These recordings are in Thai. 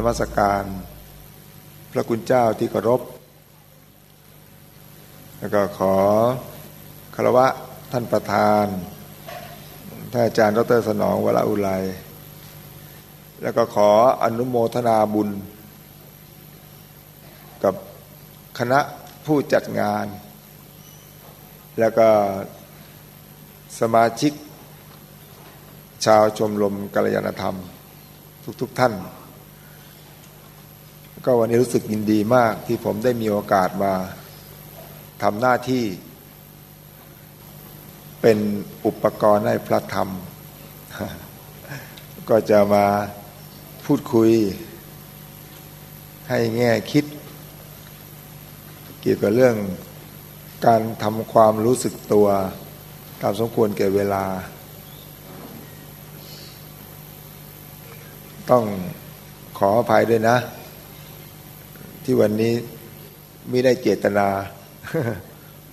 นมัสการ พระคุณเจ้าที่เคารพ แล้วก็ขอคารวะท่านประธานท่านอาจารย์ดรสนองวราอุไรแล้วก็ขออนุโมทนาบุญ กับคณะผู้จัดงาน แล้วก็สมาชิก ชาวชมรมกัลยาณธรรม ทุกๆทท่าน ก็วันนี้รู้สึกยินดีมากที่ผมได้มีโอกาสมาทำหน้าที่ เป็นอุปกรณ์ให้พระธรรม ก็จะมาพูดคุย ให้แง่คิด เกี่ยวกับเรื่องการทำความรู้สึกตัว ตามสมควรแก่เวลา ต้องขออภัยด้วยนะ ที่วันนี้ไม่ได้เจตนา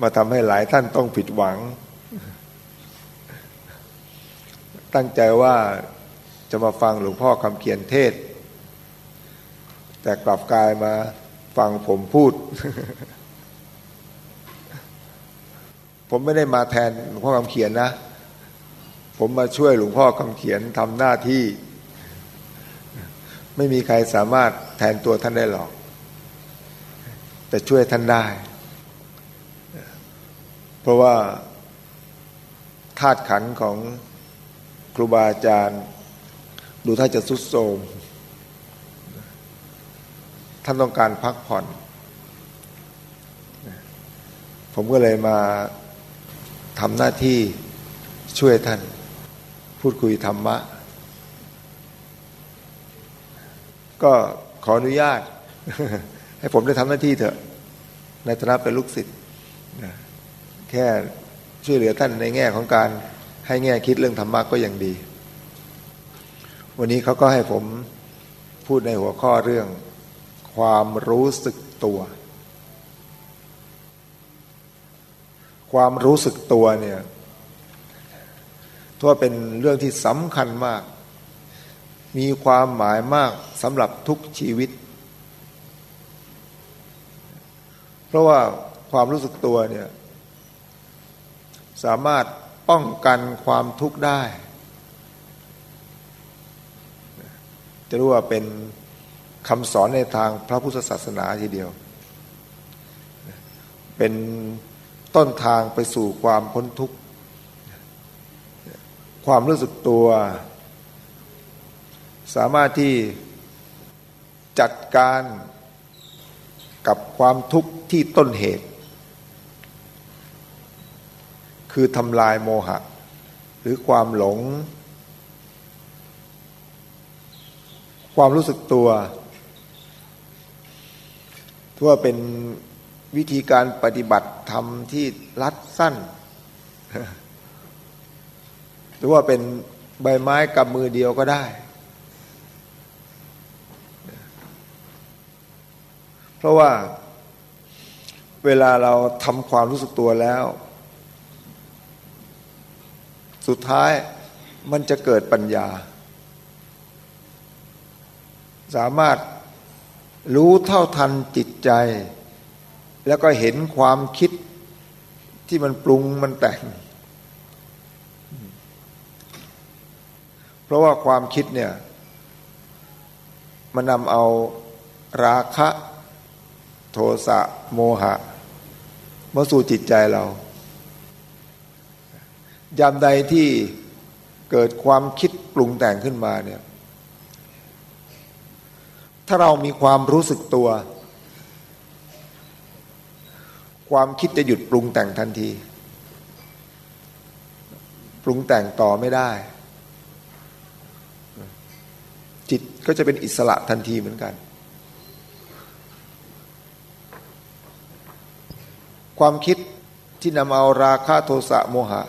มาทำให้หลายท่านต้องผิดหวัง ตั้งใจว่าจะมาฟังหลวงพ่อคำเขียนเทศ แต่กลับกลายมาฟังผมพูด ผมไม่ได้มาแทนหลวงพ่อคำเขียนนะ ผมมาช่วยหลวงพ่อคำเขียนทำหน้าที่ ไม่มีใครสามารถแทนตัวท่านได้หรอก แต่ช่วยท่านได้ เพราะว่าธาตุขันของครูบาอาจารย์ ดูถ้าจะสุดโทมท่านต้องการพักผ่อน ผมก็เลยมาทำหน้าที่ช่วยท่าน พูดคุยธรรมะ ก็ขออนุญาต ให้ผมได้ทำหน้าที่เถอะ ในฐานะเป็นลูกศิษย์แค่ช่วยเหลือท่านในแง่ของการให้แง่คิดเรื่องธรรมะก็ยังดี วันนี้เขาก็ให้ผมพูดในหัวข้อเรื่องความรู้สึกตัว ความรู้สึกตัวเนี่ยทั่วเป็นเรื่องที่สำคัญมาก มีความหมายมากสำหรับทุกชีวิต เพราะว่าความรู้สึกตัวเนี่ยสามารถป้องกันความทุกข์ได้ จะรู้ว่าเป็นคำสอนในทางพระพุทธศาสนาทีเดียว เป็นต้นทางไปสู่ความพ้นทุกข์ ความรู้สึกตัว สามารถที่จัดการ กับความทุกข์ที่ต้นเหตุ คือทำลายโมหะ หรือความหลง ความรู้สึกตัวทั่วเป็นวิธีการปฏิบัติธรรมที่รัดสั้นหรือว่าเป็นใบไม้กับมือเดียวก็ได้ เพราะว่าเวลาเราทำความรู้สึกตัวแล้ว สุดท้ายมันจะเกิดปัญญา สามารถรู้เท่าทันจิตใจ แล้วก็เห็นความคิดที่มันปรุงมันแต่ง เพราะว่าความคิดเนี่ย มันนำเอาราคะ โทสะโมหะมาสู่จิตใจเรายามใดที่เกิดความคิดปรุงแต่งขึ้นมาเนี่ยถ้าเรามีความรู้สึกตัว ความคิดจะหยุดปรุงแต่งทันที ปรุงแต่งต่อไม่ได้ จิตก็จะเป็นอิสระทันทีเหมือนกัน ความคิดที่นำเอาราคะโทสะโมหะ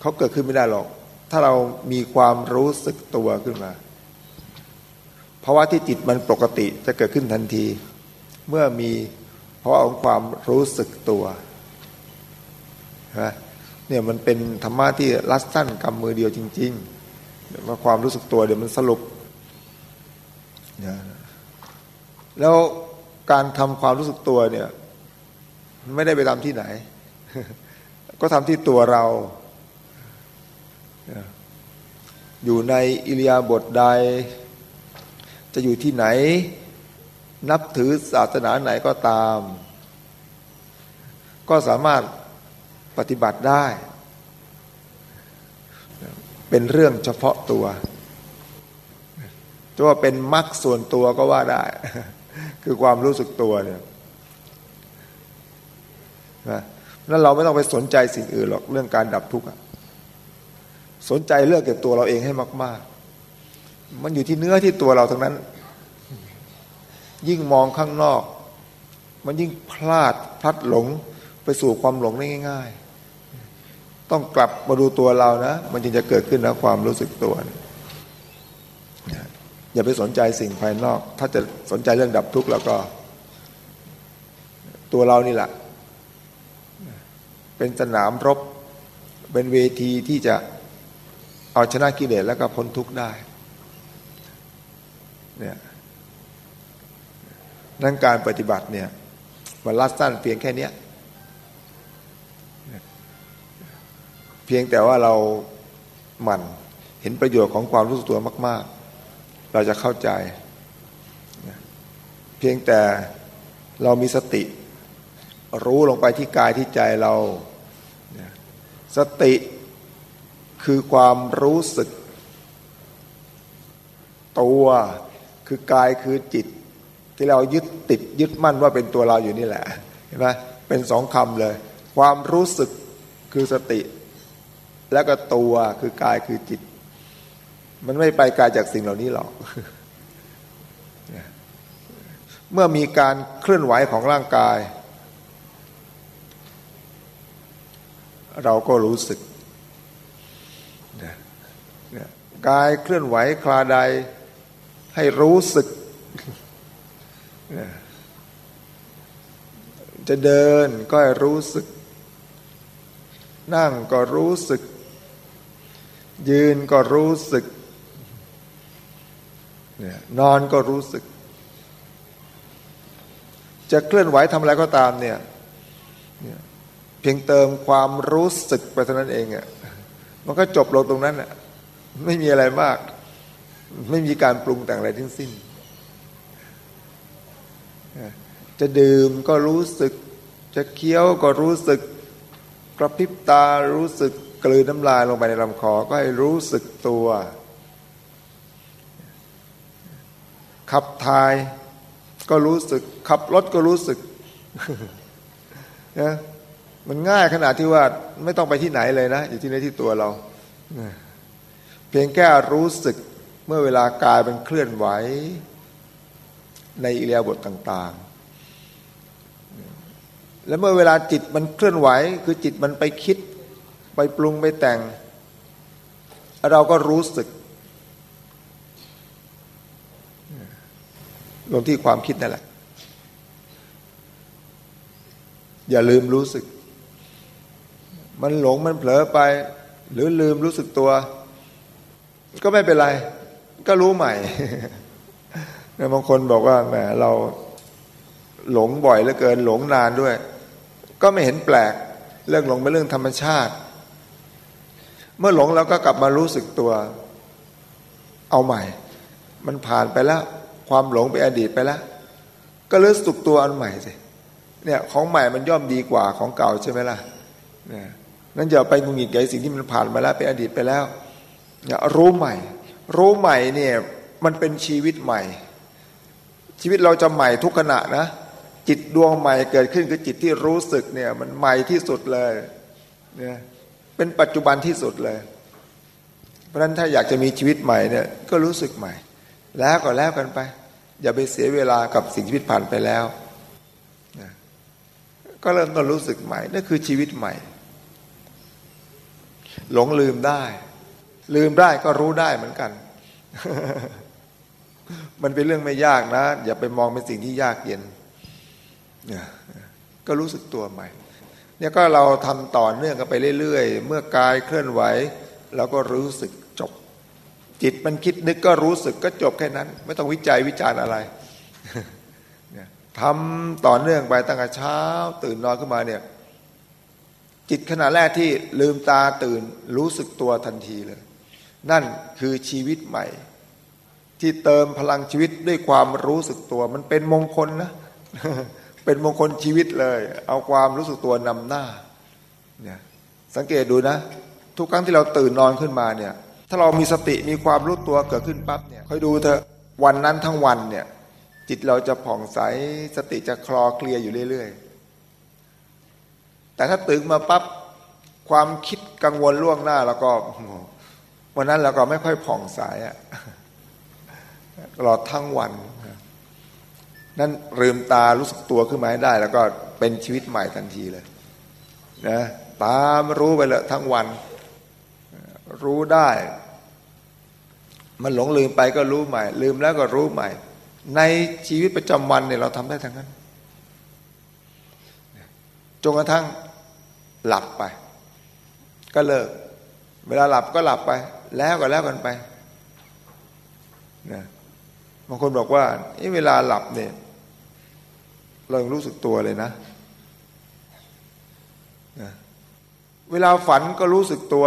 เขาเกิดขึ้นไม่ได้หรอก ถ้าเรามีความรู้สึกตัวขึ้นมาเพราะว่าที่จิตมันปกติจะเกิดขึ้นทันที เมื่อมีเพราะเอาความรู้สึกตัวนะเนี่ยมันเป็นธรรมะที่รัดสั้นกำมือเดียวจริงๆว่าความรู้สึกตัวเดี๋ยวมันสรุปนะแล้วการทำความรู้สึกตัวเนี่ย ไม่ได้ไปทำที่ไหน ก็ทำที่ตัวเรา อยู่ในอิริยาบถใด จะอยู่ที่ไหน นับถือศาสนาไหนก็ตาม ก็สามารถปฏิบัติได้ เป็นเรื่องเฉพาะตัวจะว่าเป็นมรรคส่วนตัวก็ว่าได้ คือความรู้สึกตัวเนี่ย นะนั้นเราไม่ต้องไปสนใจสิ่งอื่นหรอกเรื่องการดับทุกข์สนใจเรื่องเกี่ตัวเราเองให้มาก ๆ มันอยู่ที่เนื้อที่ตัวเราทั้งนั้น ยิ่งมองข้างนอก มันยิ่งพลาดพลัดหลงไปสู่ความหลงได้ง่าย ๆ ต้องกลับมาดูตัวเรานะ มันจึงจะเกิดขึ้นนะความรู้สึกตัวอย่าไปสนใจสิ่งภายนอก ถ้าจะสนใจเรื่องดับทุกข์แล้วก็ ตัวเรานี่แหละ เป็นสนามรบ เป็นเวทีที่จะเอาชนะกิเลสแล้วก็พ้นทุกข์ได้เนี่ยนั่นการปฏิบัติเนี่ยมันลัดสั้นเพียงแค่นี้เพียงแต่ว่าเราหมั่นเห็นประโยชน์ของความรู้สึกตัวมาก ๆ เราจะเข้าใจ เพียงแต่เรามีสติ รู้ลงไปที่กายที่ใจเรา สติคือความรู้สึก ตัวคือกายคือจิต ที่เรายึดติดยึดมั่นว่าเป็นตัวเราอยู่นี่แหละเห็นไหมเป็นสองคำเลย ความรู้สึกคือสติ แล้วก็ตัวคือกายคือจิต มันไม่ไปไกลจากสิ่งเหล่านี้หรอกเมื่อมีการเคลื่อนไหวของร่างกาย เราก็รู้สึกกายเคลื่อนไหวคลาใดให้รู้สึกจะเดินก็ให้รู้สึก นั่งก็รู้สึก ยืนก็รู้สึกนอนก็รู้สึก จะเคลื่อนไหวทำอะไรก็ตามเนี่ย เพียงเติมความรู้สึกไปเท่านั้นเองอะมันก็จบลงตรงนั้นอะไม่มีอะไรมาก ไม่มีการปรุงแต่งอะไรทั้งสิ้น จะดื่มก็รู้สึก จะเคี้ยวก็รู้สึก กระพริบตารู้สึกกลืนน้ำลายลงไปในลำคอก็ให้รู้สึกตัว ขับถ่ายก็รู้สึก ขับรถก็รู้สึกนะ มันง่ายขนาดที่ว่าไม่ต้องไปที่ไหนเลยนะ อยู่ที่ในที่ตัวเรา เพียงแค่รู้สึกเมื่อเวลากายมันเคลื่อนไหว ในอิเลียบทต่าง ๆ แล้วเมื่อเวลาจิตมันเคลื่อนไหว คือจิตมันไปคิด ไปปรุงไปแต่ง เราก็รู้สึกลงที่ความคิดนั่นแหละ อย่าลืมรู้สึก มันหลงมันเผลอไป หรือลืมรู้สึกตัว ก็ไม่เป็นไร ก็รู้ใหม่บางคนบอกว่าแหมเราหลงบ่อยเหลือเกินหลงนานด้วย ก็ไม่เห็นแปลก เรื่องหลงเป็นเรื่องธรรมชาติ เมื่อหลงเราก็กลับมารู้สึกตัว เอาใหม่ มันผ่านไปแล้ว ความหลงไปอดีตไปแล้ว ก็รู้สึกตัวอันใหม่สิเนี่ยของใหม่มันย่อมดีกว่าของเก่าใช่ไหมล่ะเนี่ย นั้นอย่าไปงุนงิดกับสิ่งที่มันผ่านมาแล้วเป็นอดีตไปแล้วรู้ใหม่ รู้ใหม่เนี่ยมันเป็นชีวิตใหม่ ชีวิตเราจะใหม่ทุกขณะนะ จิตดวงใหม่เกิดขึ้นคือจิตที่รู้สึกเนี่ยมันใหม่ที่สุดเลยเนี่ยเป็นปัจจุบันที่สุดเลย เพราะฉะนั้นถ้าอยากจะมีชีวิตใหม่เนี่ยก็รู้สึกใหม่ แล้วก็แล้วกันไป อย่าไปเสียเวลากับสิ่งที่ผ่านไปแล้ว ก็เริ่มต้นรู้สึกใหม่นั่นคือชีวิตใหม่ หลงลืมได้ ลืมได้ก็รู้ได้เหมือนกัน มันเป็นเรื่องไม่ยากนะ อย่าไปมองเป็นสิ่งที่ยากเย็น ก็รู้สึกตัวใหม่ เนี่ยก็เราทำต่อเนื่องกันไปเรื่อยๆ เมื่อกายเคลื่อนไหวเราก็รู้สึกจบ จิตมันคิดนึกก็รู้สึกก็จบแค่นั้น ไม่ต้องวิจัยวิจารณ์อะไรทำต่อเนื่องไปตั้งแต่เช้า ตื่นนอนขึ้นมาเนี่ย จิตขณะแรกที่ลืมตาตื่นรู้สึกตัวทันทีเลย นั่นคือชีวิตใหม่ ที่เติมพลังชีวิตด้วยความรู้สึกตัว มันเป็นมงคลนะเป็นมงคลชีวิตเลย เอาความรู้สึกตัวนำหน้าเนี่ยสังเกตดูนะ ทุกครั้งที่เราตื่นนอนขึ้นมาเนี่ยถ้าเรามีสติมีความรู้ตัวเกิดขึ้นปั๊บเนี่ยคอยดูเถอะวันนั้นทั้งวันเนี่ยจิตเราจะผ่องใสสติจะคลอเคลียอยู่เรื่อยๆ แต่ถ้าตื่นมาปั๊บความคิดกังวลล่วงหน้า แล้วก็วันนั้นเราก็ไม่ค่อยผ่องใสอะตลอดทั้งวันนั่นลืมตารู้สึกตัวขึ้นมาให้ได้ แล้วก็เป็นชีวิตใหม่ทันทีเลยนะตามรู้ไปเลยทั้งวัน รู้ได้ มันหลงลืมไปก็รู้ใหม่ ลืมแล้วก็รู้ใหม่ ในชีวิตประจำวันเนี่ยเราทำได้ทั้งนั้นจนกระทั่ง หลับไป ก็เลิก เวลาหลับก็หลับไป แล้วก็แล้วกันไปนะบางคนบอกว่าเวลาหลับเนี่ย เรายังรู้สึกตัวเลยนะเวลาฝันก็รู้สึกตัว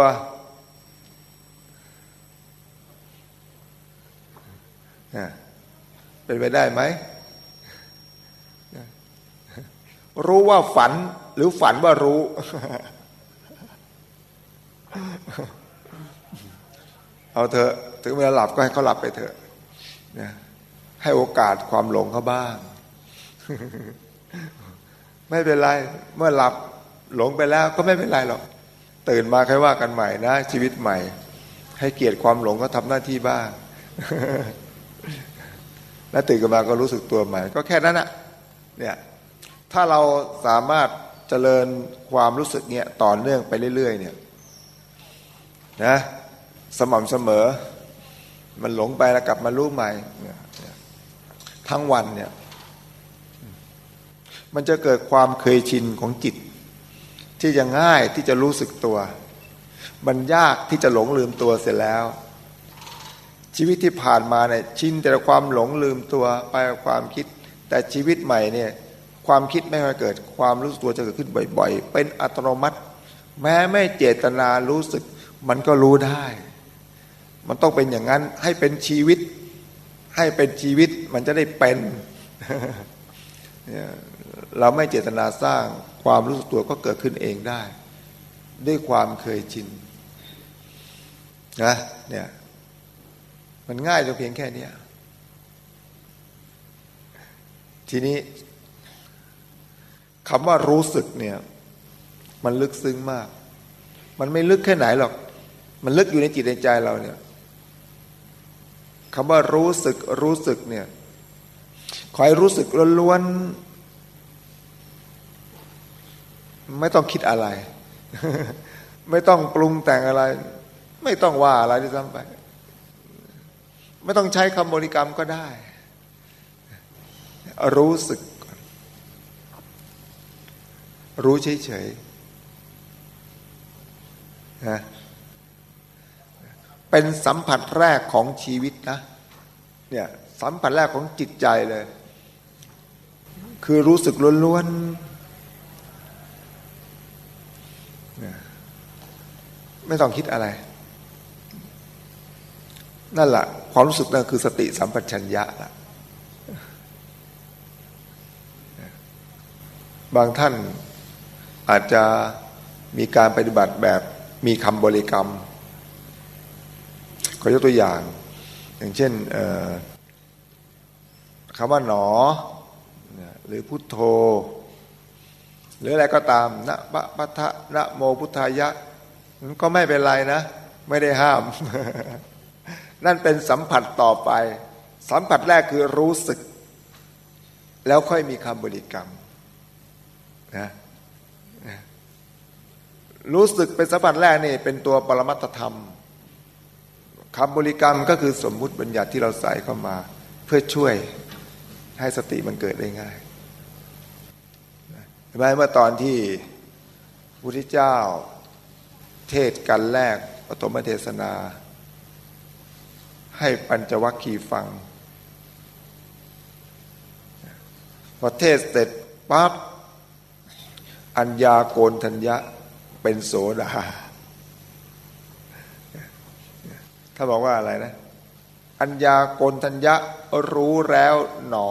เป็นไปได้ไหม รู้ว่าฝันหรือฝันว่ารู้ เอาเถอะ ถึงเวลาหลับก็ให้เขาหลับไปเถอะให้โอกาสความหลงเขาบ้าง ไม่เป็นไร เมื่อหลับหลงไปแล้วก็ไม่เป็นไรหรอก ตื่นมาค่อยว่ากันใหม่นะ ชีวิตใหม่ ให้เกียรติความหลงก็ทำหน้าที่บ้าง แล้วตื่นขึ้นมาก็รู้สึกตัวใหม่ ก็แค่นั้นนะเนี่ย ถ้าเราสามารถเจริญความรู้สึกเนี่ยต่อเนื่องไปเรื่อย ๆ เนี่ยนะสม่ำเสมอ มันหลงไปแล้วกลับมารู้ใหม่ทั้งวันเนี่ย มันจะเกิดความเคยชินของจิต ที่จะง่ายที่จะรู้สึกตัว มันยากที่จะหลงลืมตัวเสร็จแล้ว ชีวิตที่ผ่านมาเนี่ยชินแต่ความหลงลืมตัวไปความคิด แต่ชีวิตใหม่เนี่ย ความคิดไม่ค่อยเกิด ความรู้สึกตัวจะเกิดขึ้นบ่อย ๆ เป็นอัตโนมัติ แม้ไม่เจตนารู้สึก มันก็รู้ได้ มันต้องเป็นอย่างนั้นให้เป็นชีวิต ให้เป็นชีวิตมันจะได้เป็น เราไม่เจตนาสร้างความรู้สึกตัวก็เกิดขึ้นเองได้ ด้วยความเคยชินนะเนี่ยมันง่ายจนเพียงแค่นี้ทีนี้ คำว่ารู้สึกเนี่ย มันลึกซึ้งมาก มันไม่ลึกแค่ไหนหรอก มันลึกอยู่ในจิตในใจเราเนี่ยคำว่ารู้สึกรู้สึกเนี่ยคอยรู้สึกล้วนๆไม่ต้องคิดอะไร ไม่ต้องปรุงแต่งอะไร ไม่ต้องว่าอะไรที่ซ้ำไป ไม่ต้องใช้คำบริกรรมก็ได้ รู้สึก รู้เฉยๆนะเป็นสัมผัสแรกของชีวิตนะเนี่ยสัมผัสแรกของจิตใจเลย คือรู้สึกล้วนๆไม่ต้องคิดอะไร นั่นแหละความรู้สึกนั่นคือสติสัมปชัญญะละบางท่าน อาจจะมีการปฏิบัติแบบมีคำบริกรรม ขอยกตัวอย่าง อย่างเช่นคำว่าหนอ หรือพุทโธ หรืออะไรก็ตามนะปะปะทะนะโมพุทธายะ ก็ไม่เป็นไรนะ ไม่ได้ห้าม นั่นเป็นสัมผัสต่อไป สัมผัสแรกคือรู้สึก แล้วค่อยมีคำบริกรรมนะ รู้สึกเป็นสัมผัสแรกนี่เป็นตัวปรมัตธรรมคำบริกรรมก็คือสมมุติบัญญัติที่เราใส่เข้ามา เพื่อช่วยให้สติมันเกิดได้ง่ายเห็นไหมเมื่อตอนที่พุทธเจ้า เทศกันแรกปฐมเทศนา ให้ปัญจวัคคีย์ฟัง พอเทศเสร็จปั๊บอัญญาโกนทัญญะ เป็นโสดาถ้าบอกว่าอะไรนะ อัญญาโกนทัญญะรู้แล้วหนอ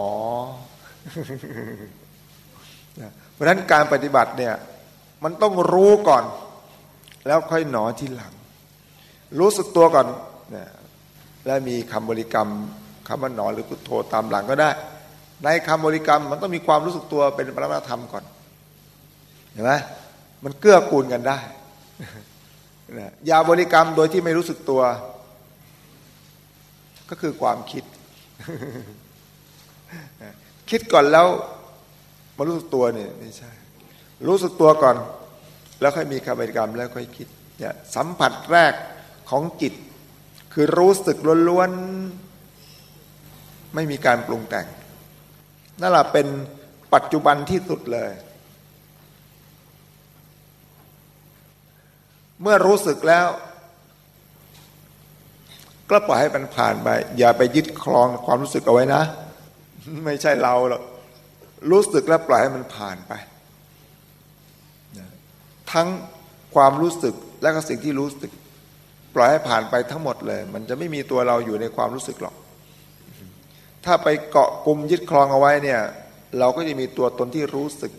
เพราะฉะนั้นการปฏิบัติเนี่ยมันต้องรู้ก่อน แล้วค่อยหนอทีหลัง รู้สึกตัวก่อนนะและมีคำบริกรรมคำว่าหนอหรือพุทโธตามหลังก็ได้ ในคำบริกรรมมันต้องมีความรู้สึกตัวเป็นปรมาธรรมก่อนเห็นไหม มันเกื้อกูลกันได้อย่าบริกรรมโดยที่ไม่รู้สึกตัว ก็คือความคิด คิดก่อนแล้วมารู้สึกตัวเนี่ยไม่ใช่ รู้สึกตัวก่อน แล้วค่อยมีคำบริกรรมแล้วค่อยคิดเนี่ยสัมผัสแรกของจิต คือรู้สึกล้วนๆ ไม่มีการปรุงแต่งนั่นแหละเป็นปัจจุบันที่สุดเลย เมื่อรู้สึกแล้ว ก็ปล่อยให้มันผ่านไป อย่าไปยึดครองความรู้สึกเอาไว้นะ ไม่ใช่เราหรอกรู้สึกแล้วปล่อยให้มันผ่านไป ทั้งความรู้สึกและก็สิ่งที่รู้สึก ปล่อยให้ผ่านไปทั้งหมดเลย มันจะไม่มีตัวเราอยู่ในความรู้สึกหรอก ถ้าไปเกาะกลุ่มยึดครองเอาไว้เนี่ย เราก็จะมีตัวตนที่รู้สึก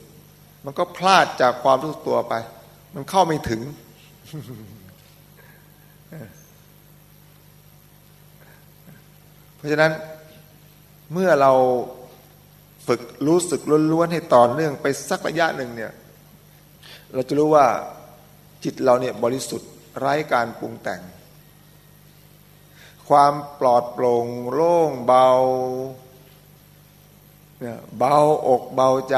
มันก็พลาดจากความรู้สึกตัวไป มันเข้าไม่ถึง เพราะฉะนั้นเมื่อเราฝึกรู้สึกล้วนๆให้ต่อเนื่องไปสักระยะหนึ่งเนี่ย เราจะรู้ว่าจิตเราเนี่ยบริสุทธิ์ไร้การปรุงแต่ง ความปลอดโปร่งโล่งเบาเนี่ยเบาอกเบาใจ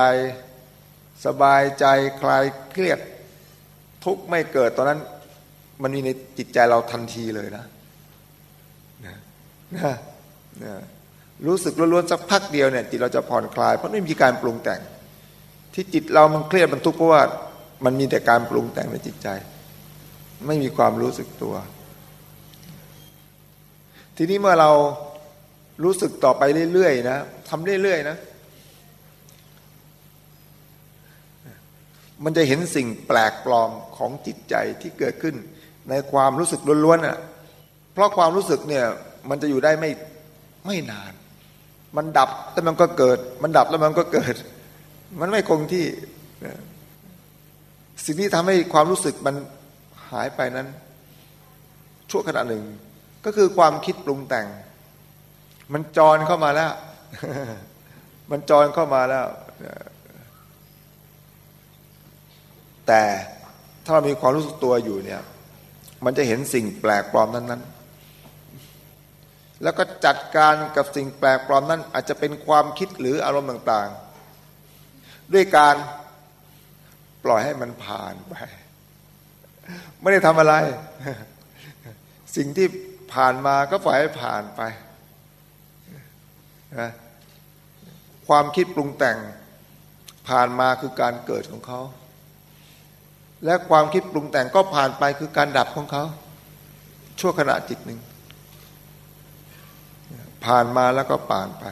สบายใจคลายเครียด ทุกไม่เกิดตอนนั้น มันมีในจิตใจเราทันทีเลยนะนะนะนะรู้สึกล้วนๆสักพักเดียวเนี่ยจิตเราจะผ่อนคลายเพราะไม่มีการปรุงแต่ง ที่จิตเรามันเครียดมันทุกข์เพราะว่ามันมีแต่การปรุงแต่งในจิตใจ ไม่มีความรู้สึกตัว ทีนี้เมื่อเรารู้สึกต่อไปเรื่อยๆนะทำเรื่อยๆนะ มันจะเห็นสิ่งแปลกปลอมของจิตใจที่เกิดขึ้น ในความรู้สึกล้วนๆอะเพราะความรู้สึกเนี่ยมันจะอยู่ได้ไม่ไม่นาน มันดับแล้วมันก็เกิด มันดับแล้วมันก็เกิด มันไม่คงที่ สิ่งที่ทำให้ความรู้สึกมันหายไปนั้น ชั่วขณะหนึ่ง ก็คือความคิดปรุงแต่ง มันจรเข้ามาแล้ว มันจรเข้ามาแล้ว แต่ถ้าเรามีความรู้สึกตัวอยู่เนี่ย มันจะเห็นสิ่งแปลกปลอมนั้นๆ แล้วก็จัดการกับสิ่งแปลกปลอมนั้น อาจจะเป็นความคิดหรืออารมณ์ต่างๆ ด้วยการปล่อยให้มันผ่านไป ไม่ได้ทำอะไร สิ่งที่ผ่านมาก็ปล่อยให้ผ่านไปนะความคิดปรุงแต่งผ่านมาคือการเกิดของเขา และความคิดปรุงแต่งก็ผ่านไปคือการดับของเขา ชั่วขณะจิตหนึ่ง ผ่านมาแล้วก็ผ่านไป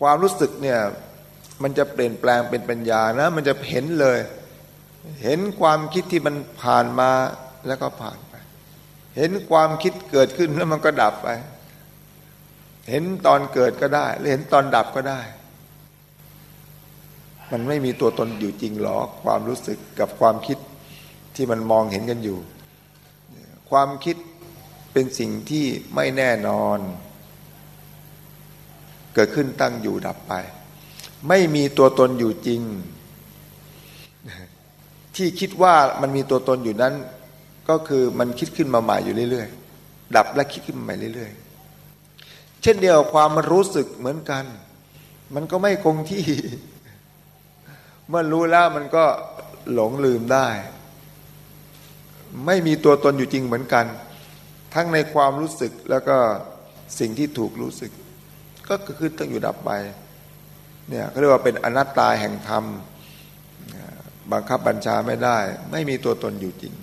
ความรู้สึกเนี่ยมันจะเปลี่ยนแปลงเป็นปัญญานะ มันจะเห็นเลย เห็นความคิดที่มันผ่านมาแล้วก็ผ่านไป เห็นความคิดเกิดขึ้นแล้วมันก็ดับไป เห็นตอนเกิดก็ได้หรือเห็นตอนดับก็ได้ มันไม่มีตัวตนอยู่จริงหรอความรู้สึกกับความคิดที่มันมองเห็นกันอยู่ ความคิดเป็นสิ่งที่ไม่แน่นอน เกิดขึ้นตั้งอยู่ดับไป ไม่มีตัวตนอยู่จริง ที่คิดว่ามันมีตัวตนอยู่นั้น ก็คือมันคิดขึ้นมาใหม่อยู่เรื่อยๆ ดับและคิดขึ้นมาใหม่เรื่อยๆ เช่นเดียวความมันรู้สึกเหมือนกัน มันก็ไม่คงที่ เมื่อรู้แล้วมันก็หลงลืมได้ ไม่มีตัวตนอยู่จริงเหมือนกัน ทั้งในความรู้สึกแล้วก็สิ่งที่ถูกรู้สึก ก็คือตั้งอยู่ดับไปเนี่ยเขาเรียกว่าเป็นอนัตตาแห่งธรรมบังคับบัญชาไม่ได้ ไม่มีตัวตนอยู่จริง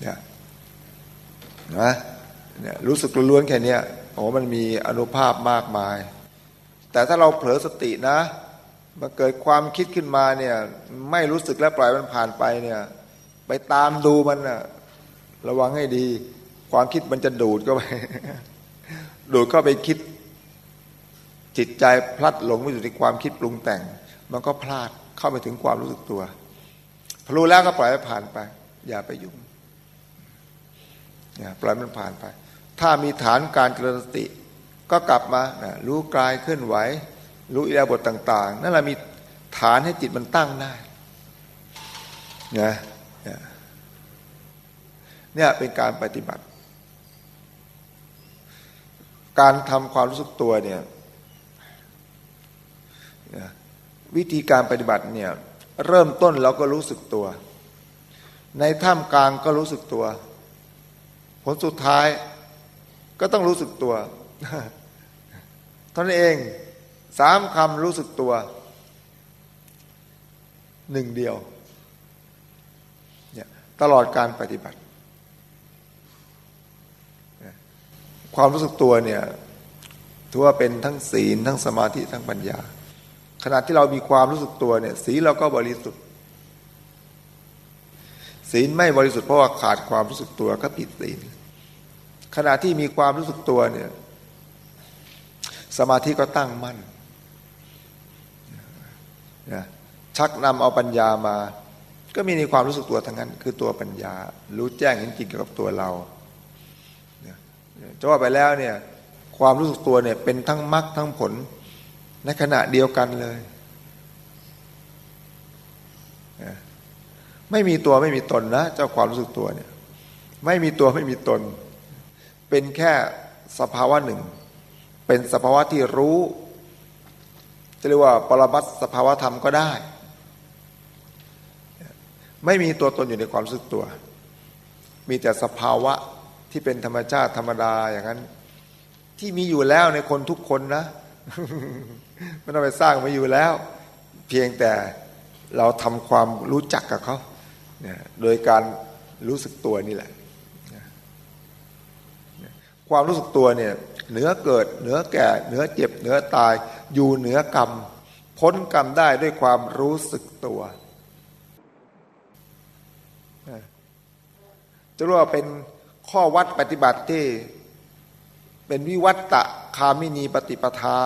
เนี่ยนะเนี่ยรู้สึกล้วนแค่นี้โอ้มันมีอนุภาพมากมาย แต่ถ้าเราเผลอสตินะ มันเกิดความคิดขึ้นมาเนี่ย ไม่รู้สึกแล้วปล่อยมันผ่านไปเนี่ย ไปตามดูมันนะระวังให้ดี ความคิดมันจะดูดเข้าไป ดูดเข้าไปคิด จิตใจพลัดหลงไปอยู่ในความคิดปรุงแต่ง มันก็พลาดเข้าไปถึงความรู้สึกตัวพอรู้แล้วก็ปล่อยให้ผ่านไป อย่าไปยุ่งอย่าปล่อยมันผ่านไป ถ้ามีฐานการเจริญสติ ก็กลับมานะรู้กายเคลื่อนไหว รู้อิริยาบถต่าง ๆ นั่นแหละมีฐานให้จิตมันตั้งได้นะเนี่ยเป็นการปฏิบัติ การทำความรู้สึกตัวเนี่ยวิธีการปฏิบัติเนี่ยเริ่มต้นเราก็รู้สึกตัว ในท่ามกลางก็รู้สึกตัว ผลสุดท้ายก็ต้องรู้สึกตัว ท่านเอง สามคำรู้สึกตัวหนึ่งเดียวเนี่ยตลอดการปฏิบัติ ความรู้สึกตัวเนี่ยถือว่าเป็นทั้งศีลทั้งสมาธิทั้งปัญญา ขณะที่เรามีความรู้สึกตัวเนี่ยศีลเราก็บริสุทธิ์ ศีลไม่บริสุทธิ์เพราะว่าขาดความรู้สึกตัวก็ผิดศีลขณะที่มีความรู้สึกตัวเนี่ยสมาธิก็ตั้งมั่น นะชักนำเอาปัญญามา ก็มีในความรู้สึกตัวทั้งนั้น คือตัวปัญญา รู้แจ้งเห็นจริงเกี่ยวกับตัวเราจะว่าไปแล้วเนี่ยความรู้สึกตัวเนี่ยเป็นทั้งมรรคทั้งผลในขณะเดียวกันเลย ไม่มีตัวไม่มีตนนะเจ้าความรู้สึกตัวเนี่ยไม่มีตัวไม่มีตน เป็นแค่สภาวะหนึ่ง เป็นสภาวะที่รู้ จะเรียกว่าปรมัตสภาวธรรมก็ได้ ไม่มีตัวตนอยู่ในความรู้สึกตัว มีแต่สภาวะที่เป็นธรรมชาติธรรมดาอย่างนั้น ที่มีอยู่แล้วในคนทุกคนนะไม่ต้องไปสร้างมาอยู่แล้ว เพียงแต่เราทำความรู้จักกับเขาโดยการรู้สึกตัวนี่แหละ ความรู้สึกตัวเนี่ยเหนือเกิดเหนือแก่เหนือเจ็บเหนือตาย อยู่เหนือกรรม พ้นกรรมได้ด้วยความรู้สึกตัวจะรู้ว่าเป็นข้อวัดปฏิบัติที่เป็นวิวัตตะคามินีปฏิปทา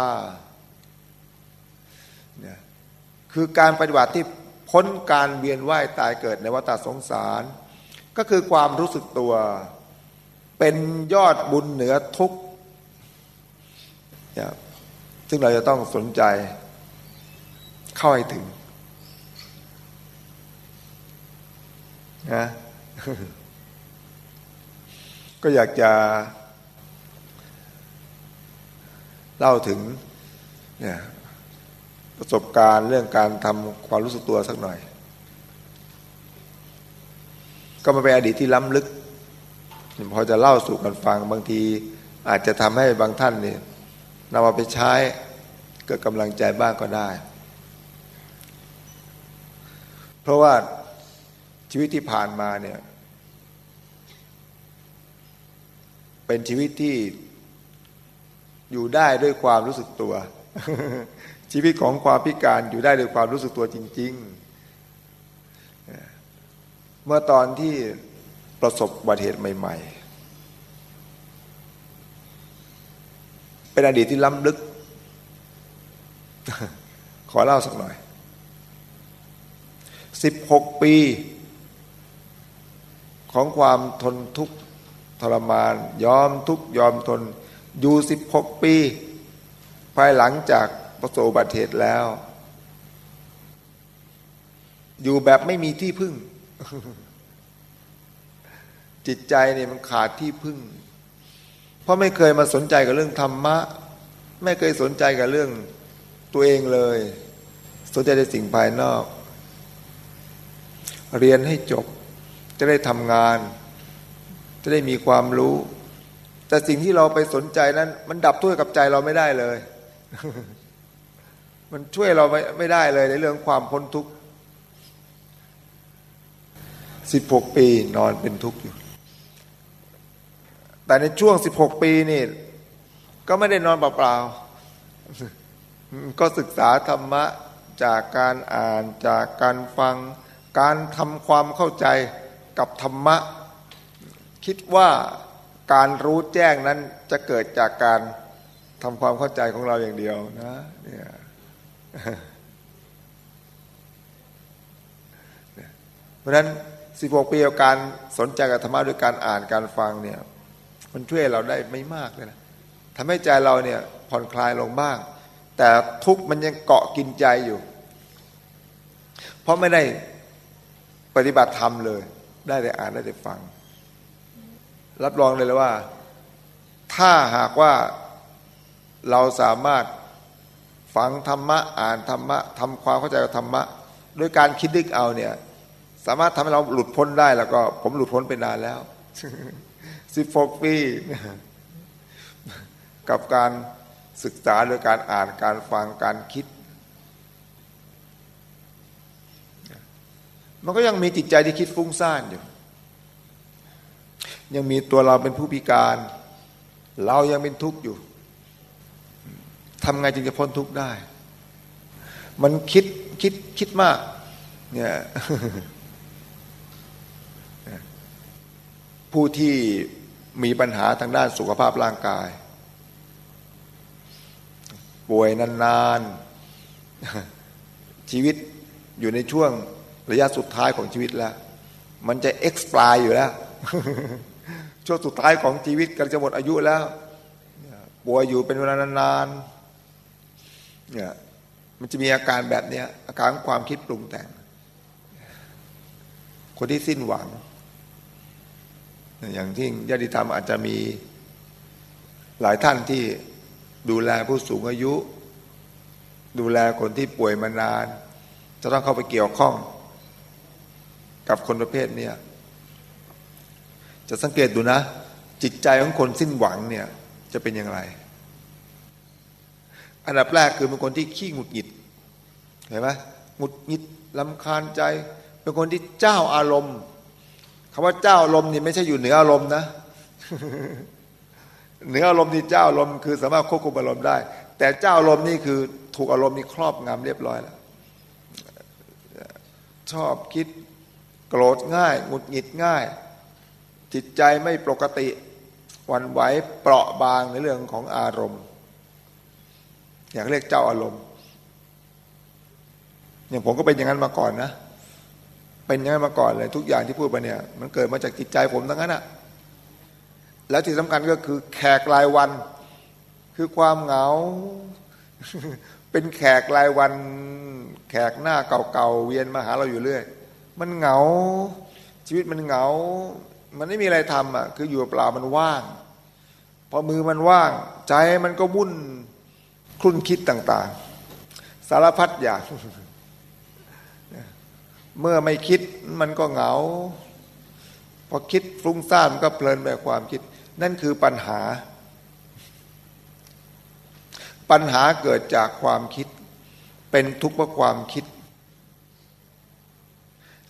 คือการปฏิบัติที่พ้นการเวียนว่ายตายเกิดในวัฏสงสาร ก็คือความรู้สึกตัว เป็นยอดบุญเหนือทุกเนี่ย ซึ่งเราจะต้องสนใจเข้าให้ถึงนะก็อยากจะ เล่าถึงเนี่ยประสบการณ์เรื่องการทำความรู้สึกตัวสักหน่อย ก็มาเป็นอดีตที่ล้ำลึก พอจะเล่าสู่กันฟังบางทีอาจจะทำให้บางท่านเนี่ย นำมาไปใช้กิดกำลังใจบ้างก็ได้ เพราะว่าชีวิตที่ผ่านมาเนี่ย เป็นชีวิตที่อยู่ได้ด้วยความรู้สึกตัว ชีวิตของความพิการอยู่ได้ด้วยความรู้สึกตัวจริง ๆ เมื่อตอนที่ประสบอุบัติเหตุใหม่ ๆ เป็นอดีตที่ล้ำลึก ขอเล่าสักหน่อยสิบหกปี ของความทนทุกข์ทรมาน ยอมทุกข์ยอมทน อยู่สิบหกปี ภายหลังจากประสบอุบัติเหตุแล้ว อยู่แบบไม่มีที่พึ่ง จิตใจเนี่ยมันขาดที่พึ่ง เพราะไม่เคยมาสนใจกับเรื่องธรรมะ ไม่เคยสนใจกับเรื่องตัวเองเลย สนใจในสิ่งภายนอก เรียนให้จบ จะได้ทำงาน จะได้มีความรู้ แต่สิ่งที่เราไปสนใจนั้น มันดับทุกข์กับใจเราไม่ได้เลย มันช่วยเราไม่ไม่ได้เลยในเรื่องความพ้นทุกข์สิบหกปีนอนเป็นทุกข์อยู่ แต่ในช่วง 16 ปีนี่ ก็ไม่ได้นอนเปล่าๆ ก็ศึกษาธรรมะจากการอ่านจากการฟัง การทำความเข้าใจกับธรรมะ คิดว่าการรู้แจ้งนั้นจะเกิดจากการทำความเข้าใจของเราอย่างเดียวนะเนี่ยเพราะฉะนั้น 16 ปีกับการสนใจกับธรรมะด้วยการอ่านการฟังเนี่ย มันช่วยเราได้ไม่มากเลยนะทำให้ใจเราเนี่ยผ่อนคลายลงบ้าง แต่ทุกมันยังเกาะกินใจอยู่ เพราะไม่ได้ปฏิบัติธรรมเลย ได้แต่อ่านได้แต่ฟัง รับรองเลยเลยว่า ถ้าหากว่าเราสามารถฟังธรรมะอ่านธรรมะทำความเข้าใจกับธรรมะด้วยการคิดดึกเอาเนี่ย สามารถทำให้เราหลุดพ้นได้แล้วก็ ผมหลุดพ้นไปนานแล้ว สิบหกปี กับการศึกษาโดยการอ่านการฟังการคิด มันก็ยังมีจิตใจที่คิดฟุ้งซ่านอยู่ ยังมีตัวเราเป็นผู้พิการ เรายังเป็นทุกข์อยู่ทำไงจึงจะพ้นทุกข์ได้ มันคิดคิดคิดมากเนี่ยผู้ที่ มีปัญหาทางด้านสุขภาพร่างกาย ป่วยนานๆ ชีวิตอยู่ในช่วงระยะสุดท้ายของชีวิตแล้ว มันจะเอ็กซ์ปลายอยู่แล้ว ช่วงสุดท้ายของชีวิตกำลังจะหมดอายุแล้ว ป่วยอยู่เป็นเวลานานๆเนี่ยมันจะมีอาการแบบนี้อาการความคิดปรุงแต่ง คนที่สิ้นหวัง อย่างที่ญาติธรรมอาจจะมีหลายท่านที่ดูแลผู้สูงอายุ ดูแลคนที่ป่วยมานาน จะต้องเข้าไปเกี่ยวข้อง กับคนประเภทนี้จะสังเกตดูนะ จิตใจของคนสิ้นหวังเนี่ยจะเป็นอย่างไร อันดับแรกคือเป็นคนที่ขี้หงุดหงิดเห็นไหมหงุดหงิดลำคาญใจ เป็นคนที่เจ้าอารมณ์ คำว่าเจ้าอารมณ์นี่ไม่ใช่อยู่เหนืออารมณ์นะเหนืออารมณ์นี่เจ้าอารมณ์คือสามารถควบคุมอารมณ์ได้ แต่เจ้าอารมณ์นี่คือถูกอารมณ์นี่ครอบงำเรียบร้อยแล้วชอบคิดโกรธง่ายหงุดหงิดง่าย จิตใจไม่ปกติวันไหวเปราะบางในเรื่องของอารมณ์ อยากเรียกเจ้าอารมณ์ อย่างผมก็เป็นอย่างนั้นมาก่อนนะ เป็นย่างนั้นมาก่อนเลยทุกอย่างที่พูดไปเนี่ย มันเกิดมาจากจิตใจผมทั้งนั้นอะแล้วที่สำคัญก็คือแขกรายวัน คือความเหงา เป็นแขกรายวัน แขกหน้าเก่าๆเวียนมาหาเราอยู่เรื่อย มันเหงา ชีวิตมันเหงา มันไม่มีอะไรทำอะคืออยู่เปล่ามันว่าง พอมือมันว่าง ใจมันก็วุ่นคลุ่นคิดต่าง ๆ สารพัดอย่าง เมื่อไม่คิดมันก็เหงา พอคิดฟุ้งซ่านมันก็เพลินแบบความคิด นั่นคือปัญหา ปัญหาเกิดจากความคิด เป็นทุกข์เพราะความคิด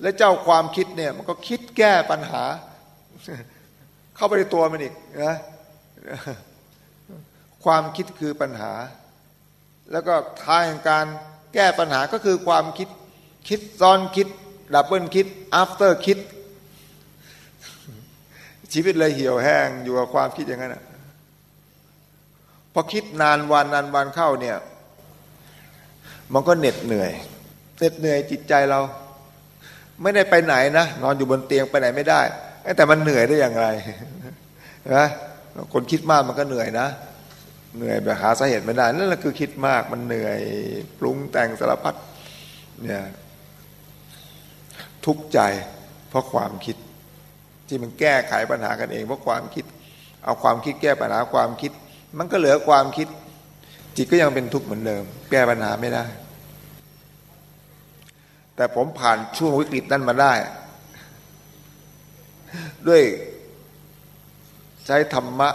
และเจ้าความคิดเนี่ย มันก็คิดแก้ปัญหา เข้าไปในตัวมันอีกนะความคิดคือปัญหา แล้วก็ทางการแก้ปัญหาก็คือความคิด คิดซ้อนคิดดับเบิลคิด after คิด ชีวิตเลยเหี่ยวแห้งอยู่กับความคิดอย่างนั้นพอคิดนานวันนานวันเข้าเนี่ย มันก็เหน็ดเหนื่อยเหน็ดเหนื่อยจิตใจเรา ไม่ได้ไปไหนนะนอนอยู่บนเตียงไปไหนไม่ได้ แต่มันเหนื่อยได้อย่างไรนะคนคิดมากมันก็เหนื่อยนะเหนื่อยแบบหาสาเหตุไม่ได้นั่นแหละคือคิดมากมันเหนื่อยปรุงแต่งสารพัดเนี่ย ทุกข์ใจ เพราะความคิด ที่มันแก้ไขปัญหากันเอง เพราะความคิด เอาความคิดแก้ปัญหาความคิด มันก็เหลือความคิด จิตก็ยังเป็นทุกข์เหมือนเดิม แก้ปัญหาไม่ได้ แต่ผมผ่านช่วงวิกฤตนั้นมาได้ ด้วยใช้ธรรมะ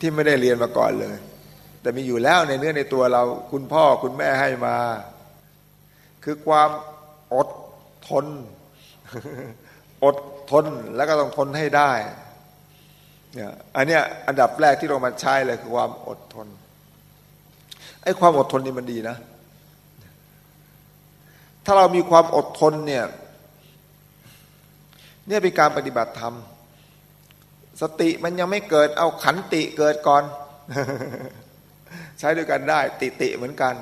ที่ไม่ได้เรียนมาก่อนเลย แต่มีอยู่แล้วในเนื้อในตัวเราคุณพ่อคุณแม่ให้มา คือความอด ทน อดทนแล้วก็ต้องทนให้ได้เนี่ยอันเนี้ยอันดับแรกที่เรามาใช้เลยคือความอดทนไอ้ความอดทนนี่มันดีนะ ถ้าเรามีความอดทนเนี่ยเนี่ยเป็นการปฏิบัติธรรม สติมันยังไม่เกิดเอาขันติเกิดก่อน ใช้ด้วยกันได้ ติติเหมือนกัน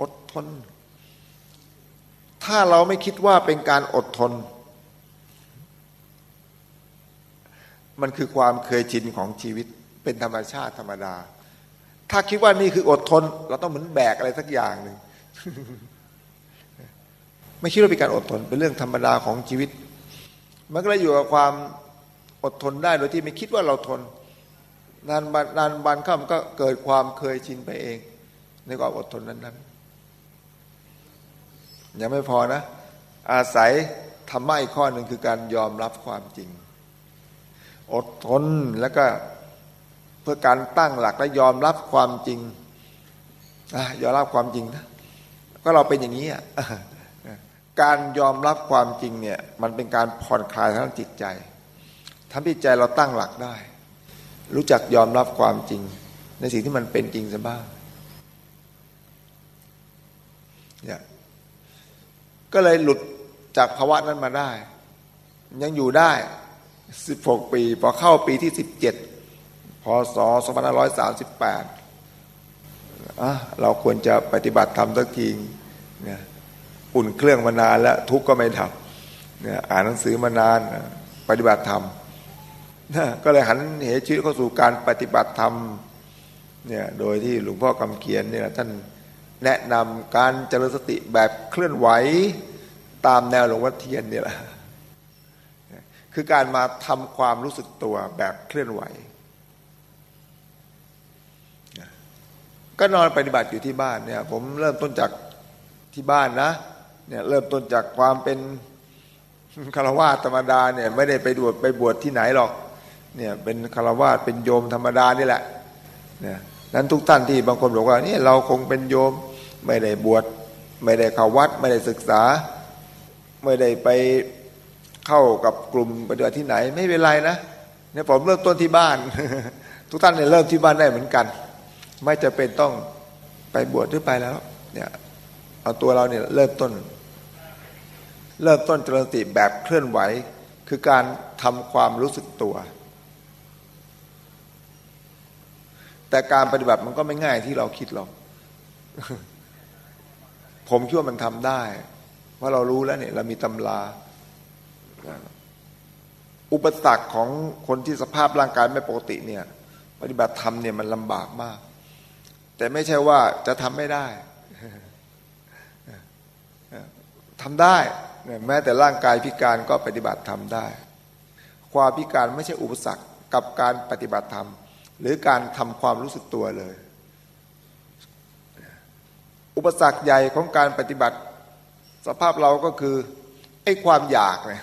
อดทน ถ้าเราไม่คิดว่าเป็นการอดทน มันคือความเคยชินของชีวิตเป็นธรรมชาติธรรมดา ถ้าคิดว่านี่คืออดทน เราต้องเหมือนแบกอะไรสักอย่างหนึ่งไม่คิดว่าเป็นการอดทนเป็นเรื่องธรรมดาของชีวิต มันก็เลยอยู่กับความอดทนได้โดยที่ไม่คิดว่าเราทน นานนานบันข้ามก็เกิดความเคยชินไปเอง ในความอดทนนั้นๆ ยังไม่พอนะ อาศัยธรรมะอีกข้อหนึ่งคือการยอมรับความจริง อดทนแล้วก็เพื่อการตั้งหลักและยอมรับความจริงยอมรับความจริงนะก็เราเป็นอย่างนี้อะการยอมรับความจริงเนี่ย มันเป็นการผ่อนคลายทั้งจิตใจทำให้ใจเราตั้งหลักได้ รู้จักยอมรับความจริง ในสิ่งที่มันเป็นจริงซะบ้างเนี่ย ก็เลยหลุดจากภาวะนั้นมาได้ ยังอยู่ได้สิบหกปี พอเข้าปีที่สิบเจ็ดพศสองพันห้าร้อยสามสิบแปดเราควรจะปฏิบัติธรรมสักทีเนี่ยอุ่นเครื่องมานานแล้วทุกข์ก็ไม่ดับเนี่ยอ่านหนังสือมานานปฏิบัติธรรมก็เลยหันเหตุชีวิตเข้าสู่การปฏิบัติธรรมเนี่ยโดยที่หลวงพ่อคำเขียนเนี่ยท่าน แนะนำการเจริญสติแบบเคลื่อนไหวตามแนวหลวงวัดเทียนเนี่ยแหละคือการมาทำความรู้สึกตัวแบบเคลื่อนไหว ก็นอนปฏิบัติอยู่ที่บ้านเนี่ยผมเริ่มต้นจากที่บ้านนะเนี่ยเริ่มต้นจากความเป็นคารวะธรรมดาเนี่ยไม่ได้ไปบวชไปบวชที่ไหนหรอกเนี่ยเป็นคารวะเป็นโยมธรรมดานี่แหละเนี่ยนั้นทุกท่านที่บางคนบอกว่านี่เราคงเป็นโยม ไม่ได้บวชไม่ได้เข้าวัด ไม่ได้ศึกษา ไม่ได้ไปเข้ากับกลุ่มปฏิบัติที่ไหน ไม่เป็นไรนะเนี่ยผมเริ่มต้นที่บ้าน ทุกท่านเนี่ยเริ่มที่บ้านได้เหมือนกัน ไม่จะเป็นต้องไปบวชหรือไปแล้ว เนี่ยเอาตัวเราเนี่ยเริ่มต้น เริ่มต้นเจริญสติแบบเคลื่อนไหว คือการทำความรู้สึกตัว แต่การปฏิบัติมันก็ไม่ง่ายที่เราคิดหรอก ผมคิดว่ามันทำได้ เพราะเรารู้แล้วเนี่ยเรามีตำราอุปสรรคของคนที่สภาพร่างกายไม่ปกติเนี่ย ปฏิบัติธรรมเนี่ยมันลำบากมาก แต่ไม่ใช่ว่าจะทำไม่ได้ทำได้แม้แต่ร่างกายพิการก็ปฏิบัติทำได้ ความพิการไม่ใช่อุปสรรคกับการปฏิบัติธรรม หรือการทำความรู้สึกตัวเลย อุปสรรคใหญ่ของการปฏิบัติ สภาพเราก็คือไอ้ความอยากเนี่ย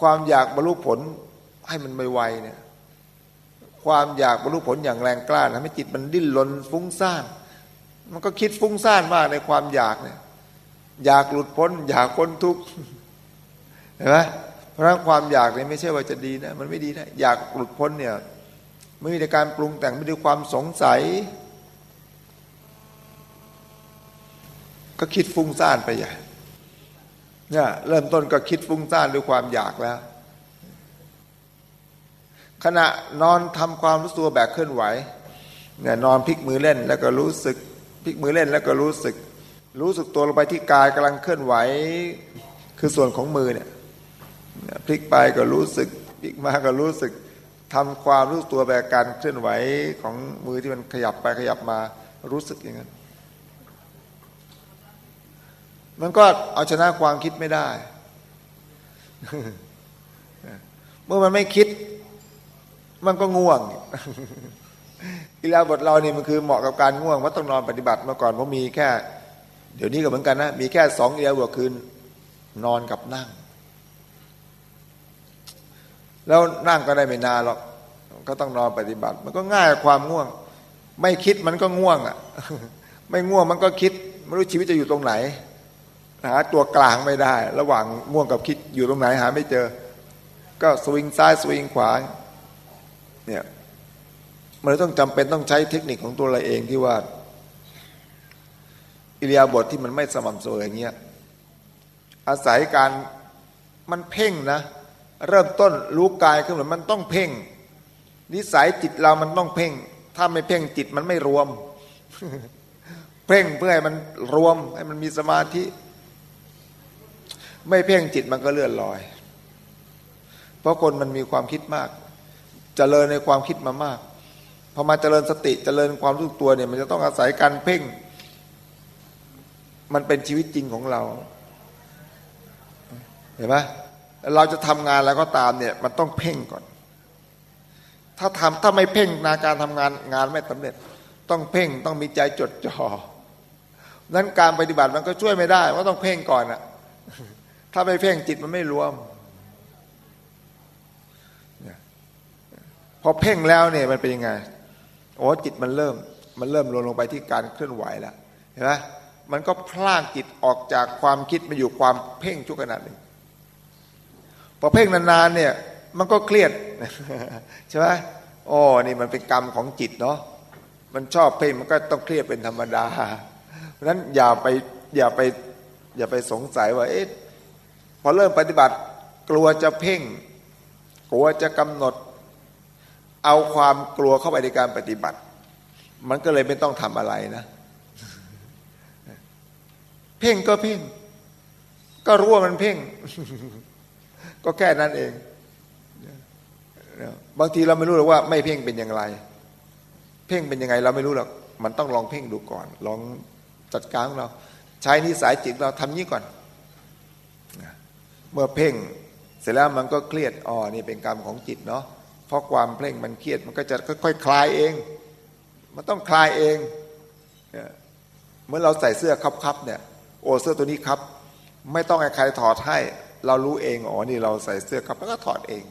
ความอยากบรรลุผลให้มันไม่ไวเนี่ยความอยากบรรลุผลอย่างแรงกล้าทำให้จิตมันดิ้นรนฟุ้งซ่าน มันก็คิดฟุ้งซ่านมากในความอยากเนี่ยอยากหลุดพ้น อยากพ้นทุกข์เห็นไหมเพราะความอยากเนี่ยไม่ใช่ว่าจะดีนะมันไม่ดีนะอยากหลุดพ้นเนี่ยไม่มีแต่การปรุงแต่งไม่ได้ความสงสัย ก็คิดฟุ้งซ่านไปใหญ่เนี่ยเริ่มต้นก็คิดฟุ้งซ่านด้วยความอยากแล้ว ขณะนอนทำความรู้ตัวแบบเคลื่อนไหวเนี่ยนอนพลิกมือเล่นแล้วก็รู้สึกพลิกมือเล่นแล้วก็รู้สึก รู้สึกตัวลงไปที่กายกำลังเคลื่อนไหว คือส่วนของมือเนี่ยพลิกไปก็รู้สึกพลิกมาก็รู้สึกทำความรู้ตัวแบบการเคลื่อนไหวของมือที่มันขยับไปขยับมารู้สึกอย่างนั้น มันก็เอาชนะความคิดไม่ได้ เมื่อมันไม่คิด มันก็ง่วงอีลาบทเรานี่มันคือเหมาะกับการง่วงว่าต้องนอนปฏิบัติมาก่อนเพราะมีแค่ เดี๋ยวนี้ก็เหมือนกันนะ มีแค่สองเดียวกว่าคืนนอนกับนั่ง แล้วนั่งก็ได้ไม่นานหรอกก็ต้องนอนปฏิบัติ มันก็ง่ายความง่วง ไม่คิดมันก็ง่วงอะ ไม่ง่วงมันก็คิด ไม่รู้ชีวิตจะอยู่ตรงไหน หาตัวกลางไม่ได้ ระหว่างง่วงกับคิดอยู่ตรงไหนหาไม่เจอ ก็สวิงซ้ายสวิงขวาเนี่ยมันต้องจำเป็นต้องใช้เทคนิคของตัวเราเองที่ว่า อิริยาบถทที่มันไม่สม่ำเสมออย่างเงี้ยอาศัยการมันเพ่งนะ เริ่มต้นรู้กายขึ้นมามันต้องเพ่ง นิสัยจิตเรามันต้องเพ่ง ถ้าไม่เพ่งจิตมันไม่รวม เพ่งเพื่อให้มันรวมให้มันมีสมาธิ ไม่เพ่งจิตมันก็เลื่อนลอย เพราะคนมันมีความคิดมากจเจริญในความคิดมามากพอมาเจริญสติเจริญความรู้ตัวเนี่ย มันจะต้องอาศัยการเพ่ง มันเป็นชีวิตจริงของเรา เห็นไหมเราจะทำงานแล้วก็ตามเนี่ย มันต้องเพ่งก่อน ถ้าทำถ้าไม่เพ่งนาการทำงานงานไม่สำเร็จ ต้องเพ่งต้องมีใจจดจ่อนั้นการปฏิบัติมันก็ช่วยไม่ได้ว่าต้องเพ่งก่อนอะ ถ้าไม่เพ่งจิตมันไม่รวมพอเพ่งแล้วเนี่ยมันเป็นยังไงโอ้จิตมันเริ่ม มันเริ่มลงลงไปที่การเคลื่อนไหวแล้วเห็นไหมมันก็พลากจิตออกจากความคิดมาอยู่ความเพ่งชั่วขณะหนึ่งพอเพ่งนานๆเนี่ย มันก็เครียดใช่ไหมโอ้นี่มันเป็นกรรมของจิตเนาะมันชอบเพ่งมันก็ต้องเครียดเป็นธรรมดา เพราะฉะนั้นอย่าไปอย่าไปอย่าไปสงสัยว่า เอ๊ะ พอเริ่มปฏิบัติกลัวจะเพ่ง กลัวจะกำหนด เอาความกลัวเข้าไปในการปฏิบัติ มันก็เลยไม่ต้องทำอะไรนะ เพ่งก็เพ่ง ก็รู้ว่ามันเพ่ง ก็แค่นั้นเอง บางทีเราไม่รู้หรอกว่า ไม่เพ่งเป็นอย่างไร เพ่งเป็นยังไง เราไม่รู้หรอกมันต้องลองเพ่งดูก่อน ลองจัดการของเรา ใช้นิสัยจิตเราทำนี้ก่อน เมื่อเพ่ง เสร็จแล้วมันก็เครียดอ๋อนี่เป็นกรรมของจิตเนาะเพราะความเพ่งมันเครียดมันก็จะค่อยๆคลายเอง มันต้องคลายเองเมื่อเราใส่เสื้อคับๆเนี่ยโอ้เสื้อตัวนี้ครับ ไม่ต้องให้ใครถอดให้ เรารู้เองอ๋อนี่เราใส่เสื้อครับแล้วก็ถอดเอง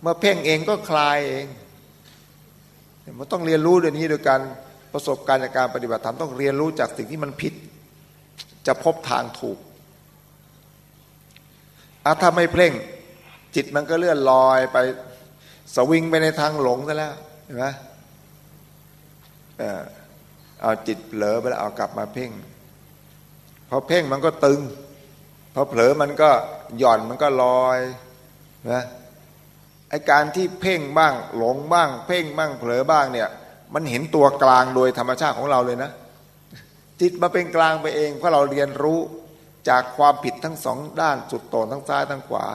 เมื่อเพ่งเองก็คลายเองมันต้องเรียนรู้เดี๋ยวนี้โดยการประสบการณ์จากการปฏิบัติธรรมต้องเรียนรู้จากสิ่งที่มันผิด จะพบทางถูก อาถ้าไม่เพ่ง จิตมันก็เลื่อนลอยไป สวิงไปในทางหลงซะแล้วเห็นไหมเอาจิตเผลอไปแล้วเอากลับมาเพ่งพอเพ่งมันก็ตึงพอเผลอมันก็หย่อนมันก็ลอยนะไอการที่เพ่งบ้าง หลงบ้าง เพ่งบ้างเผลอบ้างเนี่ย มันเห็นตัวกลางโดยธรรมชาติของเราเลยนะ จิตมาเป็นกลางไปเองเพราะเราเรียนรู้ จากความผิดทั้งสองด้านสุดโต่งทั้งซ้ายทั้งขวา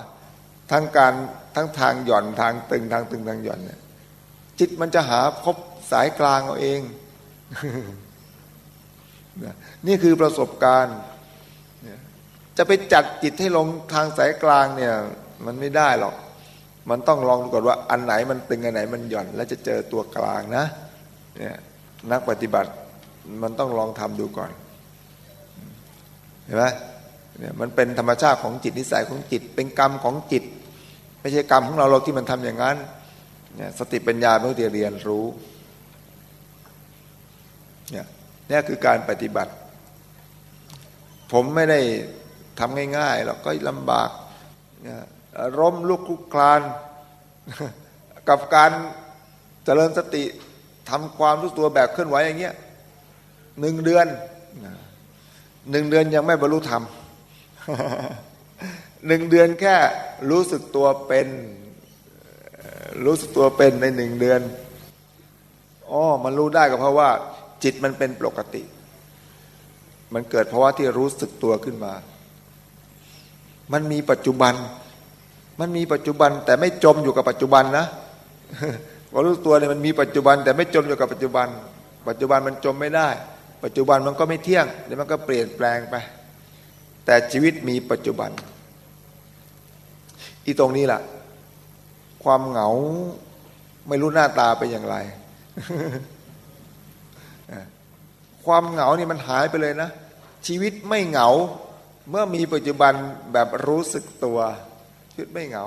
ทั้งการทั้งทางหย่อนทางตึงทางตึงทางหย่อนเนี่ยจิตมันจะหาพบสายกลางเอาเอง นี่คือประสบการณ์ จะไปจัดจิตให้ลงทางสายกลางเนี่ย มันไม่ได้หรอก มันต้องลองดูก่อนว่าอันไหนมันตึงอันไหนมันหย่อน แล้วจะเจอตัวกลางนะเนี่ยนักปฏิบัติมันต้องลองทำดูก่อน เห็นไหม เนี่ยมันเป็นธรรมชาติของจิตนิสัยของจิต เป็นกรรมของจิต ไม่ใช่กรรมของเราเราที่มันทำอย่างนั้นเนี่ยสติปัญญาเมื่อเรียนรู้เนี่ยนี่คือการปฏิบัติ ผมไม่ได้ทำง่ายๆเราก็ลำบากร่มลุกคุกคลาน กับการเจริญสติทำความรู้ตัวแบบเคลื่อนไหวอย่างเงี้ยหนึ่งเดือนหนึ่งเดือนยังไม่บรรลุธรรม หนึ่งเดือนแค่รู้สึกตัวเป็น รู้สึกตัวเป็นในหนึ่งเดือนอ๋อมันรู้ได้ก็เพราะว่า จิตมันเป็นปกติ มันเกิดเพราะว่าที่รู้สึกตัวขึ้นมา มันมีปัจจุบัน มันมีปัจจุบัน แต่ไม่จมอยู่กับปัจจุบันนะพอรู้ตัวเนี่ยมันมีปัจจุบัน แต่ไม่จมอยู่กับปัจจุบัน ปัจจุบันมันจมไม่ได้ ปัจจุบันมันก็ไม่เที่ยงเดี๋ยวมันก็เปลี่ยนแปลงไป แต่ชีวิตมีปัจจุบัน อีตรงนี้แหละความเหงาไม่รู้หน้าตาเป็นอย่างไร ความเหงานี่มันหายไปเลยนะ ชีวิตไม่เหงา เมื่อมีปัจจุบันแบบรู้สึกตัวชีวิตไม่เหงา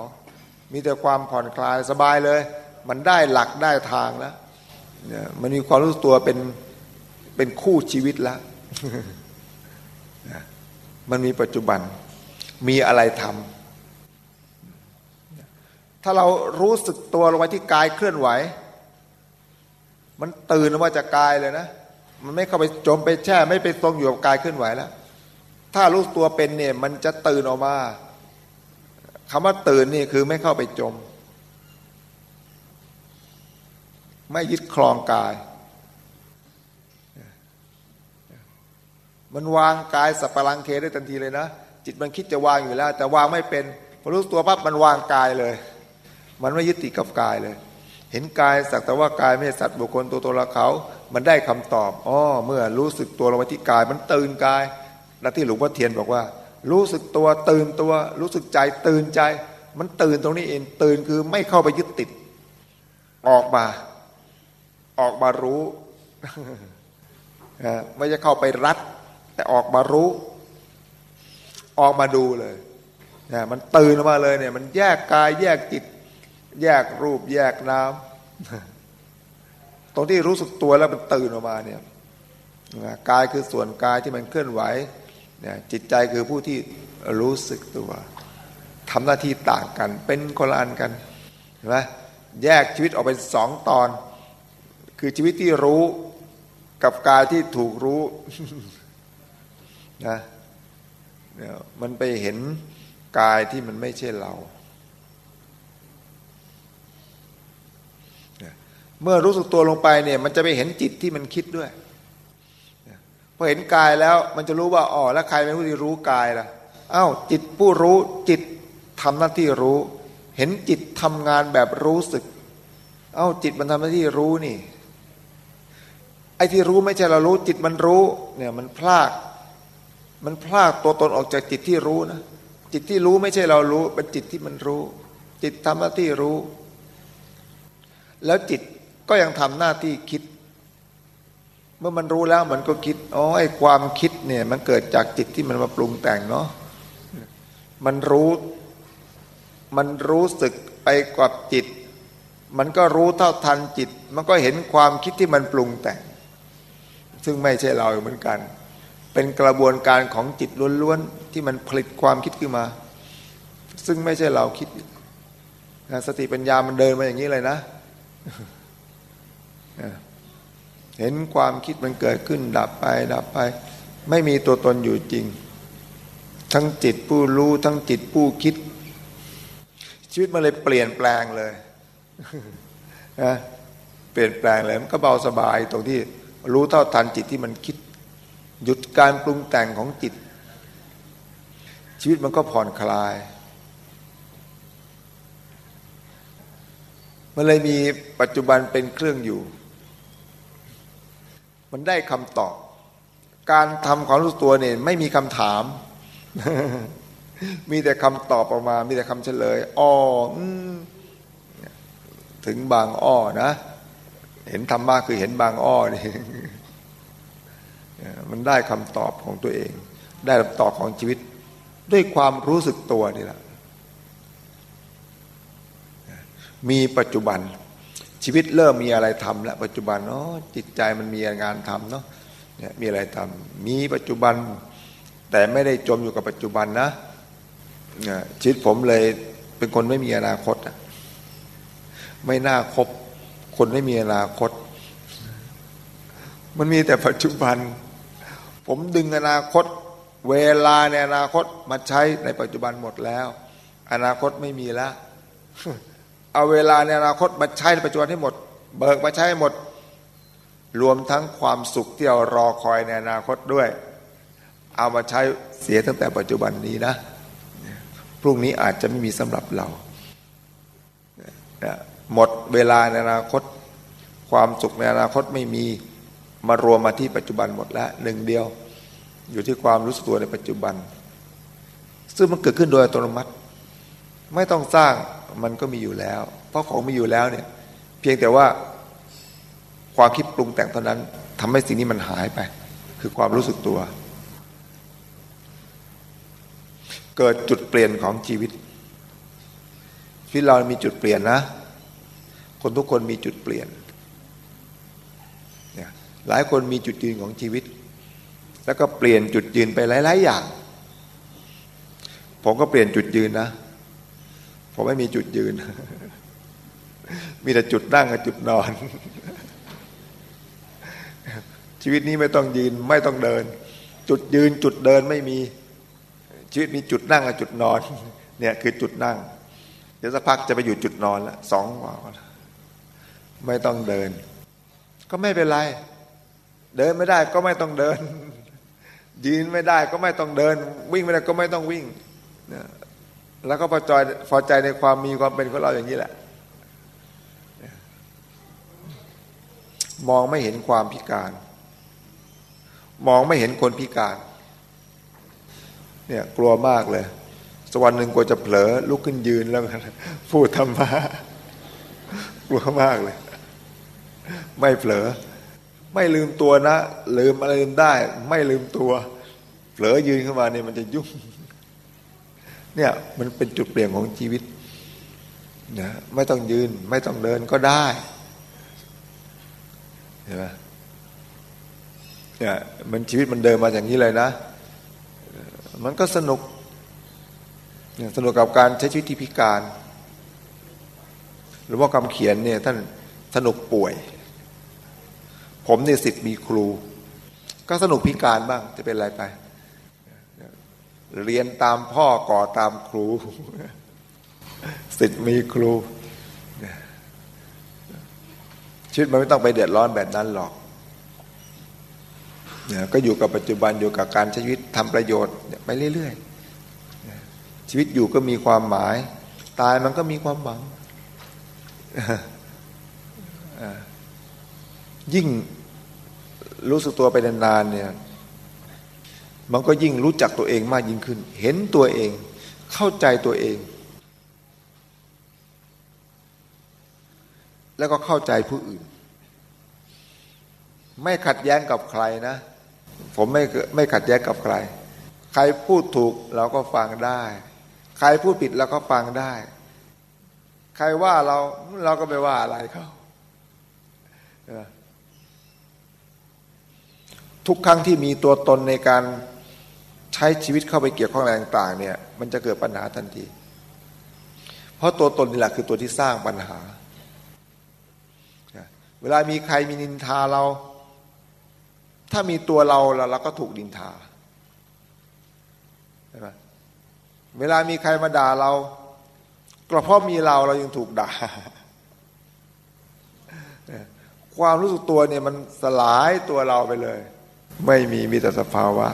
มีแต่ความผ่อนคลายสบายเลย มันได้หลักได้ทางแล้วมันมีความรู้สึกตัวเป็นเป็นคู่ชีวิตแล้ว มันมีปัจจุบันมีอะไรทำถ้าเรารู้สึกตัวลงไปที่กายเคลื่อนไหว มันตื่นออกมาจากกายเลยนะ มันไม่เข้าไปจมไปแช่ ไม่ไปทรงอยู่กับกายเคลื่อนไหวแล้ว ถ้ารู้ตัวเป็นเนี่ย มันจะตื่นออกมาคำว่าตื่นนี่คือไม่เข้าไปจม ไม่ยึดคลองกาย มันวางกายสัปลังเคได้ทันทีเลยนะ จิตมันคิดจะวางอยู่แล้ว แต่วางไม่เป็นพอรู้ตัวปั๊บมันวางกายเลย มันไม่ยึดติดกับกายเลย เห็นกายสักแต่ว่ากายไม่สัตว์บุคคลตัวตนละเขา มันได้คำตอบอ๋อเมื่อรู้สึกตัวลงไปที่กาย มันตื่นกาย และที่หลวงพ่อเทียนบอกว่า รู้สึกตัวตื่นตัว รู้สึกใจตื่นใจ มันตื่นตรงนี้เองตื่นคือไม่เข้าไปยึดติด ออกมา ออกมารู้ไม่จะเข้าไปรัด แต่ออกมารู้ ออกมาดูเลยนะมันตื่นออกมาเลยเนี่ยมันแยกกายแยกจิต แยกรูปแยกน้ำตรงที่รู้สึกตัวแล้วมันตื่นออกมาเนี่ยกายคือส่วนกายที่มันเคลื่อนไหวเนี่ยจิตใจคือผู้ที่รู้สึกตัวทำหน้าที่ต่างกัน เป็นคนละอันกันเห็นไหมแยกชีวิตออกเป็นสองตอน คือชีวิตที่รู้กับกายที่ถูกรู้ นะเนี่ยมันไปเห็นกายที่มันไม่ใช่เรา เมื่อรู้สึกตัวลงไปเนี่ย มันจะไปเห็นจิตที่มันคิดด้วยพอเห็นกายแล้วมันจะรู้ว่าอ๋อแล้วใครเป็นผู้ที่รู้กายล่ะอ้าวจิตผู้รู้จิตทำหน้าที่รู้ เห็นจิตทำงานแบบรู้สึก เอา้าจิตมันทำหน้าที่รู้นี่ไอ้ที่รู้ไม่ใช่เรารู้จิตมันรู้เนี่ยมันพลาก มันพลากตัวตนออกจากจิตที่รู้นะ จิตที่รู้ไม่ใช่เรารู้ เป็นจิตที่มันรู้ จิตทำหน้าที่รู้ แล้วจิตก็ยังทำหน้าที่คิด เมื่อมันรู้แล้วมันก็คิดอ๋อไอ้ความคิดเนี่ย มันเกิดจากจิตที่มันมาปรุงแต่งเนาะมันรู้ มันรู้สึกไปกับจิต มันก็รู้เท่าทันจิต มันก็เห็นความคิดที่มันปรุงแต่ง ซึ่งไม่ใช่เราเหมือนกัน เป็นกระบวนการของจิตล้วนๆที่มันผลิตความคิดขึ้นมา ซึ่งไม่ใช่เราคิดสติปัญญามันเดินมาอย่างนี้เลยนะ เห็นความคิดมันเกิดขึ้น ดับไป ดับไป ไม่มีตัวตนอยู่จริง ทั้งจิตผู้รู้ ทั้งจิตผู้คิด ชีวิตมันเลยเปลี่ยนแปลงเลยนะเปลี่ยนแปลงเลยมันก็เบาสบายตรงที่รู้เท่าทันจิตที่มันคิด หยุดการปรุงแต่งของจิต ชีวิตมันก็ผ่อนคลาย มันเลยมีปัจจุบันเป็นเครื่องอยู่ มันได้คำตอบ การทำความรู้ตัวเนี่ยไม่มีคำถาม มีแต่คำตอบออกมา มีแต่คำเฉลยอ้อถึงบางอ้อนะ เห็นธรรมะคือเห็นบางอ้อนี่ มันได้คำตอบของตัวเอง ได้คำตอบของชีวิต ด้วยความรู้สึกตัวนี่แหละมีปัจจุบันชีวิตเริ่มมีอะไรทำแล้วปัจจุบันเนาะจิตใจมันมีงานทำเนาะเนี่ยมีอะไรทำมีปัจจุบัน แต่ไม่ได้จมอยู่กับปัจจุบันนะชีวิตผมเลยเป็นคนไม่มีอนาคตไม่น่าคบคนไม่มีอนาคต มันมีแต่ปัจจุบัน ผมดึงอนาคตเวลาในอนาคตมาใช้ในปัจจุบันหมดแล้ว อนาคตไม่มีแล้ว เอาเวลาในอนาคตมาใช้ในปัจจุบันให้หมด เบิกมาใช้หมด รวมทั้งความสุขที่เรารอคอยในอนาคตด้วย เอามาใช้เสียตั้งแต่ปัจจุบันนี้นะพรุ่งนี้อาจจะไม่มีสำหรับเรา หมดเวลาในอนาคต ความสุขในอนาคตไม่มี มารวมมาที่ปัจจุบันหมดแล้วหนึ่งเดียว อยู่ที่ความรู้สึกตัวในปัจจุบัน ซึ่งมันเกิดขึ้นโดยอัตโนมัติ ไม่ต้องสร้างมันก็มีอยู่แล้ว เพราะของมีอยู่แล้วเนี่ย เพียงแต่ว่าความคิดปรุงแต่งเท่านั้นทำให้สิ่งนี้มันหายไป คือความรู้สึกตัว เกิดจุดเปลี่ยนของชีวิตชีวิตเรามีจุดเปลี่ยนนะ คนทุกคนมีจุดเปลี่ยน หลายคนมีจุดยืนของชีวิต แล้วก็เปลี่ยนจุดยืนไปหลาย ๆ อย่าง ผมก็เปลี่ยนจุดยืนนะ ผมไม่มีจุดยืน มีแต่จุดนั่งกับจุดนอน ชีวิตนี้ไม่ต้องยืนไม่ต้องเดิน จุดยืนจุดเดินไม่มีชีวิตมีจุดนั่งกับจุดนอน เนี่ยคือจุดนั่ง เดี๋ยวสักพักจะไปอยู่จุดนอนละสองวันไม่ต้องเดิน ก็ไม่เป็นไร เดินไม่ได้ก็ไม่ต้องเดิน ยืนไม่ได้ก็ไม่ต้องเดิน วิ่งไม่ได้ก็ไม่ต้องวิ่งแล้วก็พอใจพอใจในความมีความเป็นของเราอย่างนี้แหละ มองไม่เห็นความพิการ มองไม่เห็นคนพิการ เนี่ยกลัวมากเลยสวรรค์หนึ่งกลัวจะเผลอลุกขึ้นยืนแล้วพูดธรรมะกลัวมากเลย ไม่เผลอ ไม่ลืมตัวนะ ลืมอะไรลืมได้ ไม่ลืมตัวเผลอยืนขึ้นมาเนี่ยมันจะยุ่งเนี่ยมันเป็นจุดเปลี่ยนของชีวิตนะไม่ต้องยืน ไม่ต้องเดินก็ได้เห็นไหมเนี่ยมันชีวิตมันเดินมาอย่างนี้เลยนะ มันก็สนุกสนุกกับการใช้ชีวิตที่พิการ หรือว่าคำเขียนเนี่ยท่านสนุกป่วย ผมเนี่ยสิทธิ์มีครู ก็สนุกพิการบ้างจะเป็นอะไรไป เรียนตามพ่อก่อตามครู สิทธิ์มีครู ชีวิตมันไม่ต้องไปเดือดร้อนแบบนั้นหรอกเนี่ยก็อยู่กับปัจจุบันอยู่กับการใช้ชีวิตทำประโยชน์ไปเรื่อยๆชีวิตอยู่ก็มีความหมาย ตายมันก็มีความหวัง ยิ่งรู้สึกตัวไปนานๆเนี่ยมันก็ยิ่งรู้จักตัวเองมากยิ่งขึ้น เห็นตัวเอง เข้าใจตัวเอง แล้วก็เข้าใจผู้อื่น ไม่ขัดแย้งกับใครนะ ผมไม่ไม่ขัดแย้งกับใคร ใครพูดถูกเราก็ฟังได้ ใครพูดผิดเราก็ฟังได้ ใครว่าเราเราก็ไม่ว่าอะไรเขา ทุกครั้งที่มีตัวตนในการใช้ชีวิตเข้าไปเกี่ยวข้องอะไรต่างๆเนี่ยมันจะเกิดปัญหาทันที เพราะตัวตนนี่แหละคือตัวที่สร้างปัญหา เวลามีใครมีนินทาเรา ถ้ามีตัวเราเราเราก็ถูกนินทาใช่ไหมเวลามีใครมาด่าเราก็เพราะมีเราเรายังถูกด่า ความรู้สึกตัวเนี่ยมันสลายตัวเราไปเลย ไม่มีมีแต่สภาวะ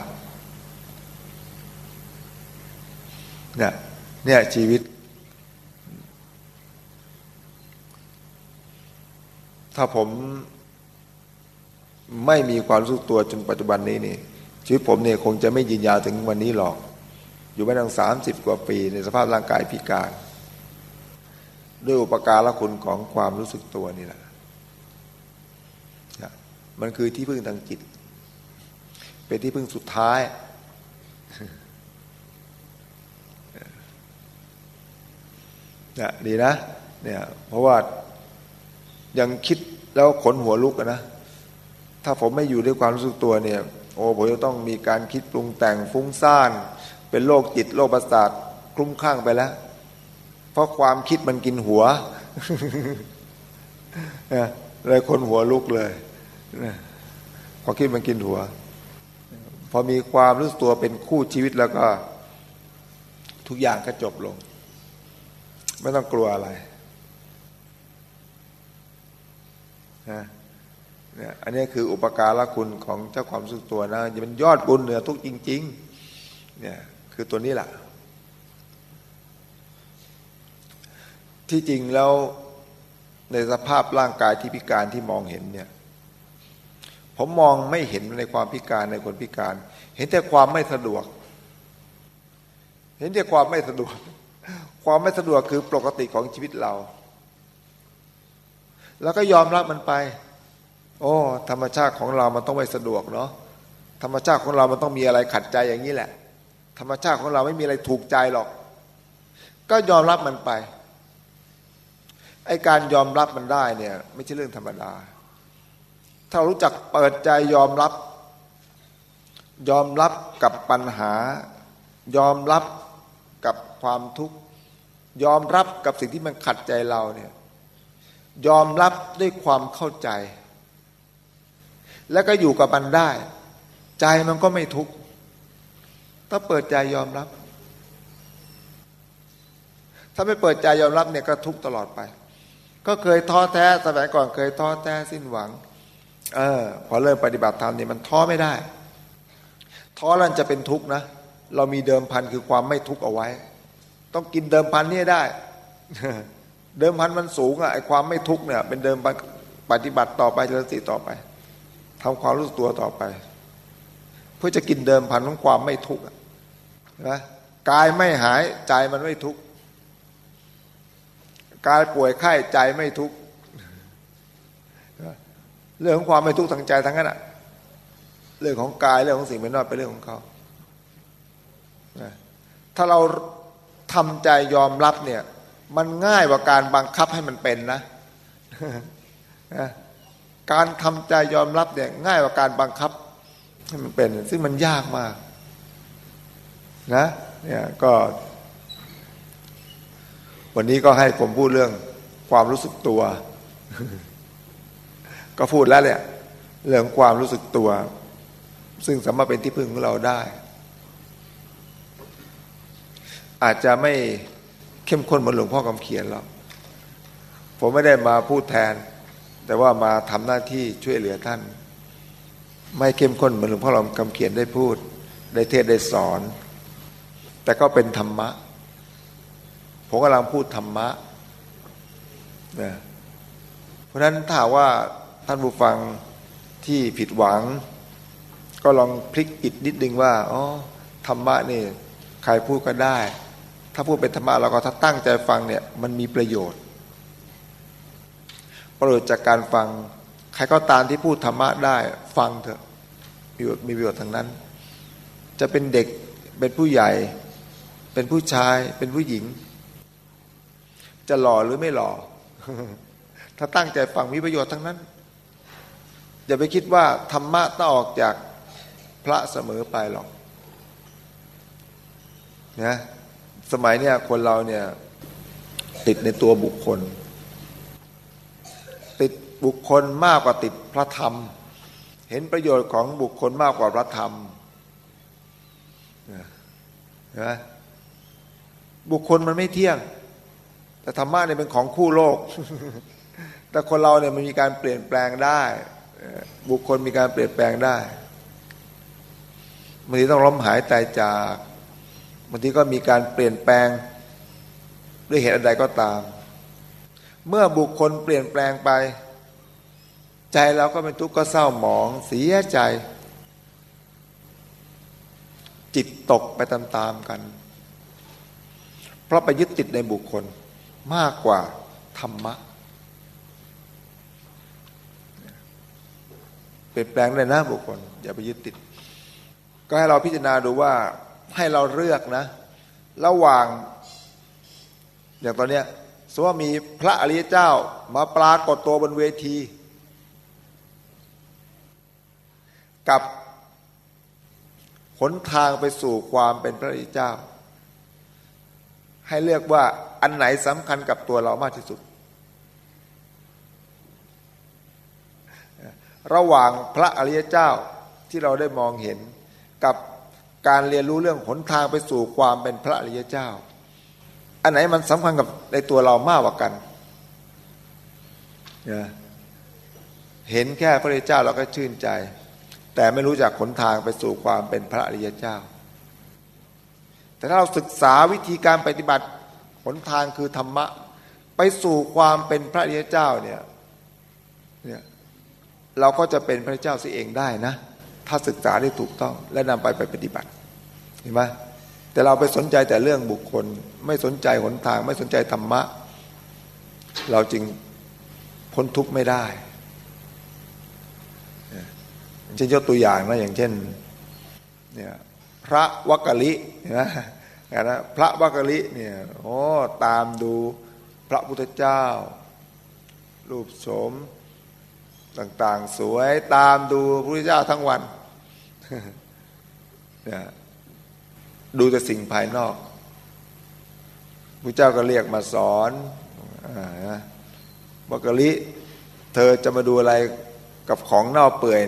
เนี่ยเนี่ยชีวิต ถ้าผมไม่มีความรู้สึกตัวจนปัจจุบันนี้นี่ชีวิตผมเนี่ยคงจะไม่ยืนยาวถึงวันนี้หรอก อยู่มาตั้งสามสิบกว่าปี ในสภาพร่างกายพิการ ด้วยอุปการละคุณของความรู้สึกตัวนี่แหละมันคือที่พึ่งทางจิต เป็นที่พึ่งสุดท้ายเนี่ยดีนะ เนี่ย เพราะว่ายังคิดแล้วขนหัวลุกนะ ถ้าผมไม่อยู่ด้วยความรู้สึกตัวเนี่ย โอ้ผมจะต้องมีการคิดปรุงแต่งฟุ้งซ่าน เป็นโรคจิตโรคประสาทคลุ้มข้างไปแล้ว เพราะความคิดมันกินหัวเลยคนหัวลุกเลยพอคิดมันกินหัว พอมีความรู้สึกตัวเป็นคู่ชีวิตแล้วก็ ทุกอย่างก็จบลง ไม่ต้องกลัวอะไรนะเนี่ยอันนี้คืออุปการะคุณของเจ้าความสุขตัวนะมันยอดบุญเหนือทุกจริง ๆ เนี่ยคือตัวนี้แหละที่จริงแล้วในสภาพร่างกายที่พิการที่มองเห็นเนี่ย ผมมองไม่เห็นในความพิการในคนพิการ เห็นแต่ความไม่สะดวก เห็นแต่ความไม่สะดวก ความไม่สะดวกคือปกติของชีวิตเรา แล้วก็ยอมรับมันไป โอ้ ธรรมชาติของเรามันต้องไม่สะดวกเนาะธรรมชาติของเรามันต้องมีอะไรขัดใจอย่างนี้แหละ ธรรมชาติของเราไม่มีอะไรถูกใจหรอก ก็ยอมรับมันไปไอการยอมรับมันได้เนี่ย ไม่ใช่เรื่องธรรมดา ถ้ารู้จักเปิดใจยอมรับ ยอมรับกับปัญหา ยอมรับกับความทุกข์ ยอมรับกับสิ่งที่มันขัดใจเราเนี่ยยอมรับด้วยความเข้าใจ แล้วก็อยู่กับมันได้ ใจมันก็ไม่ทุกข์ถ้าเปิดใจยอมรับ ถ้าไม่เปิดใจยอมรับเนี่ยก็ทุกข์ตลอดไป ก็เคยท้อแท้สมัยก่อนเคยท้อแท้สิ้นหวัง เออพอเริ่มปฏิบัติธรรมนี่มันท้อไม่ได้ ท้อแล้วจะเป็นทุกข์นะ เรามีเดิมพันคือความไม่ทุกข์เอาไว้ ต้องกินเดิมพันนี่ได้ เดิมพันมันสูงอะไอความไม่ทุกข์เนี่ย เป็นเดิมพันปฏิบัติต่อไปเจริญสติต่อไปทำความรู้สึกตัวต่อไป เพื่อจะกินเดิมพันของความไม่ทุกข์นะกายไม่หายใจมันไม่ทุกข์กายป่วยไข้ใจไม่ทุกข์ เรื่องของความไม่ทุกข์ทางใจทั้งนั้นอะเรื่องของกายเรื่องของสิ่งเป็นอกเป็นเรื่องของเขาถ้าเราทำใจยอมรับเนี่ย มันง่ายกว่าการบังคับให้มันเป็นนะการทำใจยอมรับเนี่ยง่ายกว่าการบังคับให้มันเป็น ซึ่งมันยากมาก นะ เนี่ยก็ วันนี้ก็ให้ผมพูดเรื่องความรู้สึกตัว ก็พูดแล้วเนี่ยเรื่องความรู้สึกตัว ซึ่งสามารถเป็นที่พึ่งของเราได้ อาจจะไม่เข้มข้นเหมือนหลวงพ่อคำเขียนหรอกผมไม่ได้มาพูดแทน แต่ว่ามาทำหน้าที่ช่วยเหลือท่าน ไม่เข้มข้นเหมือนหลวงพ่อคำเขียนได้พูด ได้เทศได้สอน แต่ก็เป็นธรรมะ ผมกำลังพูดธรรมะนะเพราะฉะนั้นถ้าว่า ท่านผู้ฟังที่ผิดหวัง ก็ลองพลิกอิดนิดนึงว่าอ๋อธรรมะนี่ใครพูดก็ได้ ถ้าพูดเป็นธรรมะเราก็ถ้าตั้งใจฟังเนี่ยมันมีประโยชน์ ประโยชน์จากการฟัง ใครก็ตามที่พูดธรรมะได้ฟังเถอะมีประโยชน์มีประโยชน์ทั้งนั้น จะเป็นเด็กเป็นผู้ใหญ่ เป็นผู้ชายเป็นผู้หญิง จะหล่อหรือไม่หล่อถ้าตั้งใจฟังมีประโยชน์ทั้งนั้น อย่าไปคิดว่าธรรมะต้องออกจากพระเสมอไปหรอกนะสมัยเนี้ยคนเราเนี่ยติดในตัวบุคคล ติดบุคคลมากกว่าติดพระธรรม เห็นประโยชน์ของบุคคลมากกว่าพระธรรมนะบุคคลมันไม่เที่ยง แต่ธรรมะเนี่ยเป็นของคู่โลก แต่คนเราเนี่ยมันมีการเปลี่ยนแปลงได้ บุคคลมีการเปลี่ยนแปลงได้บางทีต้องล้มหายตายจากบางทีก็มีการเปลี่ยนแปลงด้วยเหตุใดก็ตาม เมื่อบุคคลเปลี่ยนแปลงไป ใจเราก็เป็นทุกข์ก็เศร้าหมองเสียใจ จิตตกไปตามๆกัน เพราะไปยึดติดในบุคคลมากกว่าธรรมะ เปลี่ยนแปลงเลยนะบุคคล อย่าไปยึดติด ก็ให้เราพิจารณาดูว่าให้เราเลือกนะ ระหว่าง อย่างตอนเนี้ยสมมติว่ามีพระอริยเจ้ามาปรากฏตัวบนเวที กับหนทางไปสู่ความเป็นพระอริยเจ้า ให้เลือกว่าอันไหนสำคัญกับตัวเรามากที่สุด ระหว่างพระอริยเจ้าที่เราได้มองเห็น กับการเรียนรู้เรื่องหนทางไปสู่ความเป็นพระอริยเจ้า อันไหนมันสำคัญกับในตัวเรามากกว่ากันเห็นแค่พระอริยเจ้าเราก็ชื่นใจ แต่ไม่รู้จักหนทางไปสู่ความเป็นพระอริยเจ้า แต่ถ้าเราศึกษาวิธีการปฏิบัติหนทางคือธรรมะ ไปสู่ความเป็นพระอริยเจ้าเนี่ยเนี่ย เราก็จะเป็นพระเจ้าสิเองได้นะ ถ้าศึกษาได้ถูกต้องและนำไปไปปฏิบัติเห็นไหมแต่เราไปสนใจแต่เรื่องบุคคล ไม่สนใจหนทาง ไม่สนใจธรรมะ เราจึงพ้นทุกข์ไม่ได้เช่นยกตัวอย่างนะอย่างเช่นเนี่ยพระวักกะลินะนะพระวักกะลิเนี่ยโอ้ตามดูพระพุทธเจ้า รูปโสม ต่าง ๆ สวยตามดูพระพุทธเจ้าทั้งวันดูแต่สิ่งภายนอกพระเจ้าก็เรียกมาสอนบอกกะลิ เธอจะมาดูอะไรกับของเน่าเปื่อย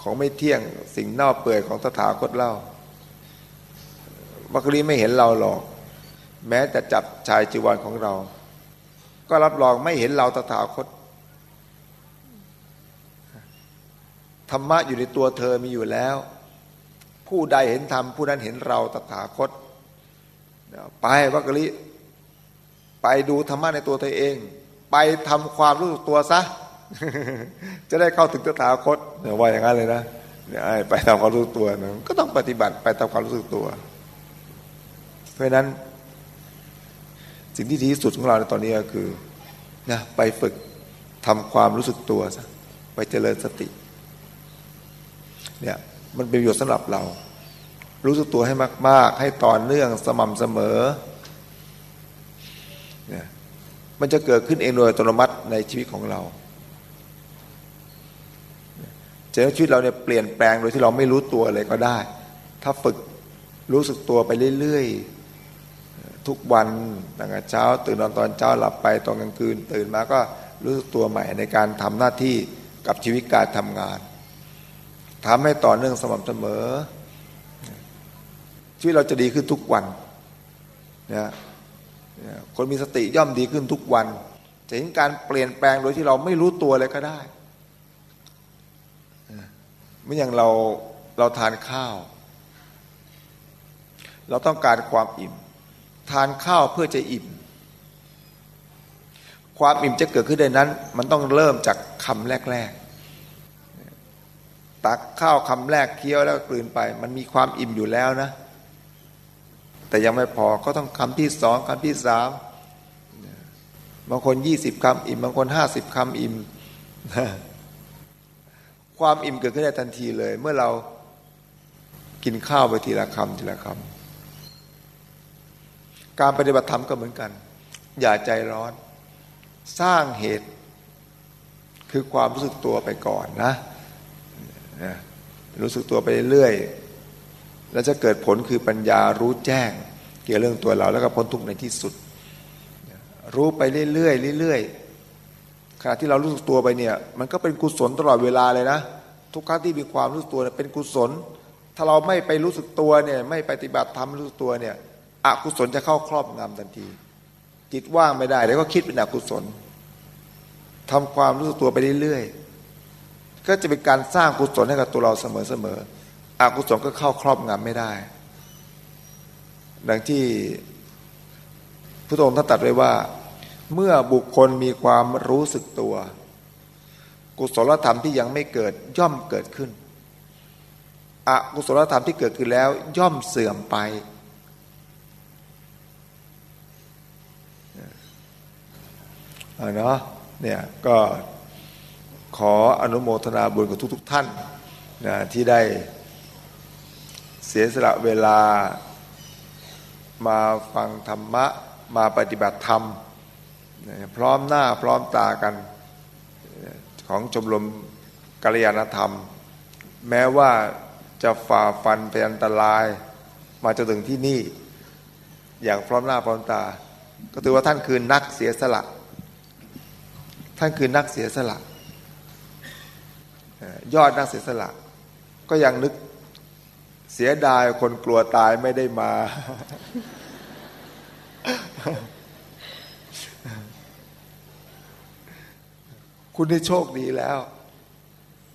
ของไม่เที่ยงสิ่งเน่าเปื่อยของตถาคตเล่าบักลีไม่เห็นเราหรอก แม้แต่จับชายจีวรของเรา ก็รับรองไม่เห็นเราตถาคต ธรรมะอยู่ในตัวเธอมีอยู่แล้ว ผู้ใดเห็นธรรมผู้นั้นเห็นเราตถาคต ไปวักลิไปดูธรรมะในตัวเธอเอง ไปทำความรู้สึกตัวซะ จะได้เข้าถึงตถาคตเนี่ยว่าอย่างนั้นเลยนะเนี่ยไปทำความรู้สึกตัวนะก็ต้องปฏิบัติไปทำความรู้สึกตัว เพราะนั้นสิ่งที่ดีที่สุดของเราในตอนนี้ก็คือนะไปฝึกทำความรู้สึกตัวซะไปเจริญสติ เนี่ยมันเป็นประโยชน์สำหรับเรา รู้สึกตัวให้มาก ๆ ให้ต่อเนื่องสม่ำเสมอเนี่ยมันจะเกิดขึ้นเองโดยอัตโนมัติในชีวิตของเราจะชีวิตเราเนี่ยเปลี่ยนแปลงโดยที่เราไม่รู้ตัวเลยก็ได้ ถ้าฝึกรู้สึกตัวไปเรื่อยๆ ทุกวันตั้งแต่เช้า ตื่นนอนตอนเช้าหลับไปตอนกลางคืน ตื่นมาก็รู้สึกตัวใหม่ในการทำหน้าที่กับชีวิตการทำงาน ทำให้ต่อเนื่องสม่ำเสมอ ชีวิตเราจะดีขึ้นทุกวันนะคนมีสติย่อมดีขึ้นทุกวันจะเห็นการเปลี่ยนแปลงโดยที่เราไม่รู้ตัวเลยก็ได้เมื่อย่างเราเราทานข้าว เราต้องการความอิ่ม ทานข้าวเพื่อจะอิ่ม ความอิ่มจะเกิดขึ้นในนั้น มันต้องเริ่มจากคำแรก ๆ ตักข้าวคำแรกเคี้ยวแล้วกลืนไป มันมีความอิ่มอยู่แล้วนะ แต่ยังไม่พอก็ต้องคำที่สองคำที่สามบางคนยี่สิบคำอิ่มบางคนห้าสิบคำอิ่มความอิ่มเกิดขึ้นได้ทันทีเลย เมื่อเรากินข้าวไปทีละคำทีละคำการปฏิบัติธรรมก็เหมือนกัน อย่าใจร้อน สร้างเหตุ คือความรู้สึกตัวไปก่อนนะ นะรู้สึกตัวไปเรื่อยๆแล้วจะเกิดผลคือปัญญารู้แจ้ง เกี่ยวเรื่องตัวเราแล้วก็พ้นทุกข์ในที่สุด รู้ไปเรื่อยๆเรื่อยๆขณะที่เรารู้สึกตัวไปเนี่ย มันก็เป็นกุศลตลอดเวลาเลยนะ ทุกครั้งที่มีความรู้สึกตัวเป็นกุศล ถ้าเราไม่ไปรู้สึกตัวเนี่ย ไม่ปฏิบัติธรรมรู้สึกตัวเนี่ยอกุศลจะเข้าครอบงำทันที จิตว่างไม่ได้แล้วก็คิดเป็นอกุศลทำความรู้สึกตัวไปเรื่อยๆ ก็จะเป็นการสร้างกุศลให้กับตัวเราเสมอๆอกุศลก็เข้าครอบงำไม่ได้ ดังที่พระองค์ท่านตรัสไว้ว่า เมื่อบุคคลมีความรู้สึกตัว กุศลธรรมที่ยังไม่เกิดย่อมเกิดขึ้นอกุศลธรรมที่เกิดขึ้นแล้วย่อมเสื่อมไปเนาะเนี่ยก็ ขออนุโมทนาบุญกับทุกๆท่านนะที่ได้เสียสละเวลามาฟังธรรมะมาปฏิบัติธรรมนะพร้อมหน้าพร้อมตากันของชมรมกัลยาณธรรม แม้ว่าจะฝ่าฟันไปอันตราย มาจนถึงที่นี่ อย่างพร้อมหน้าพร้อมตา ก็ถือว่าท่านคือนักเสียสละ ท่านคือนักเสียสละ ยอดนักเสียสละ ก็ยังนึกเสียดายคนกลัวตายไม่ได้มา คุณได้โชคดีแล้ว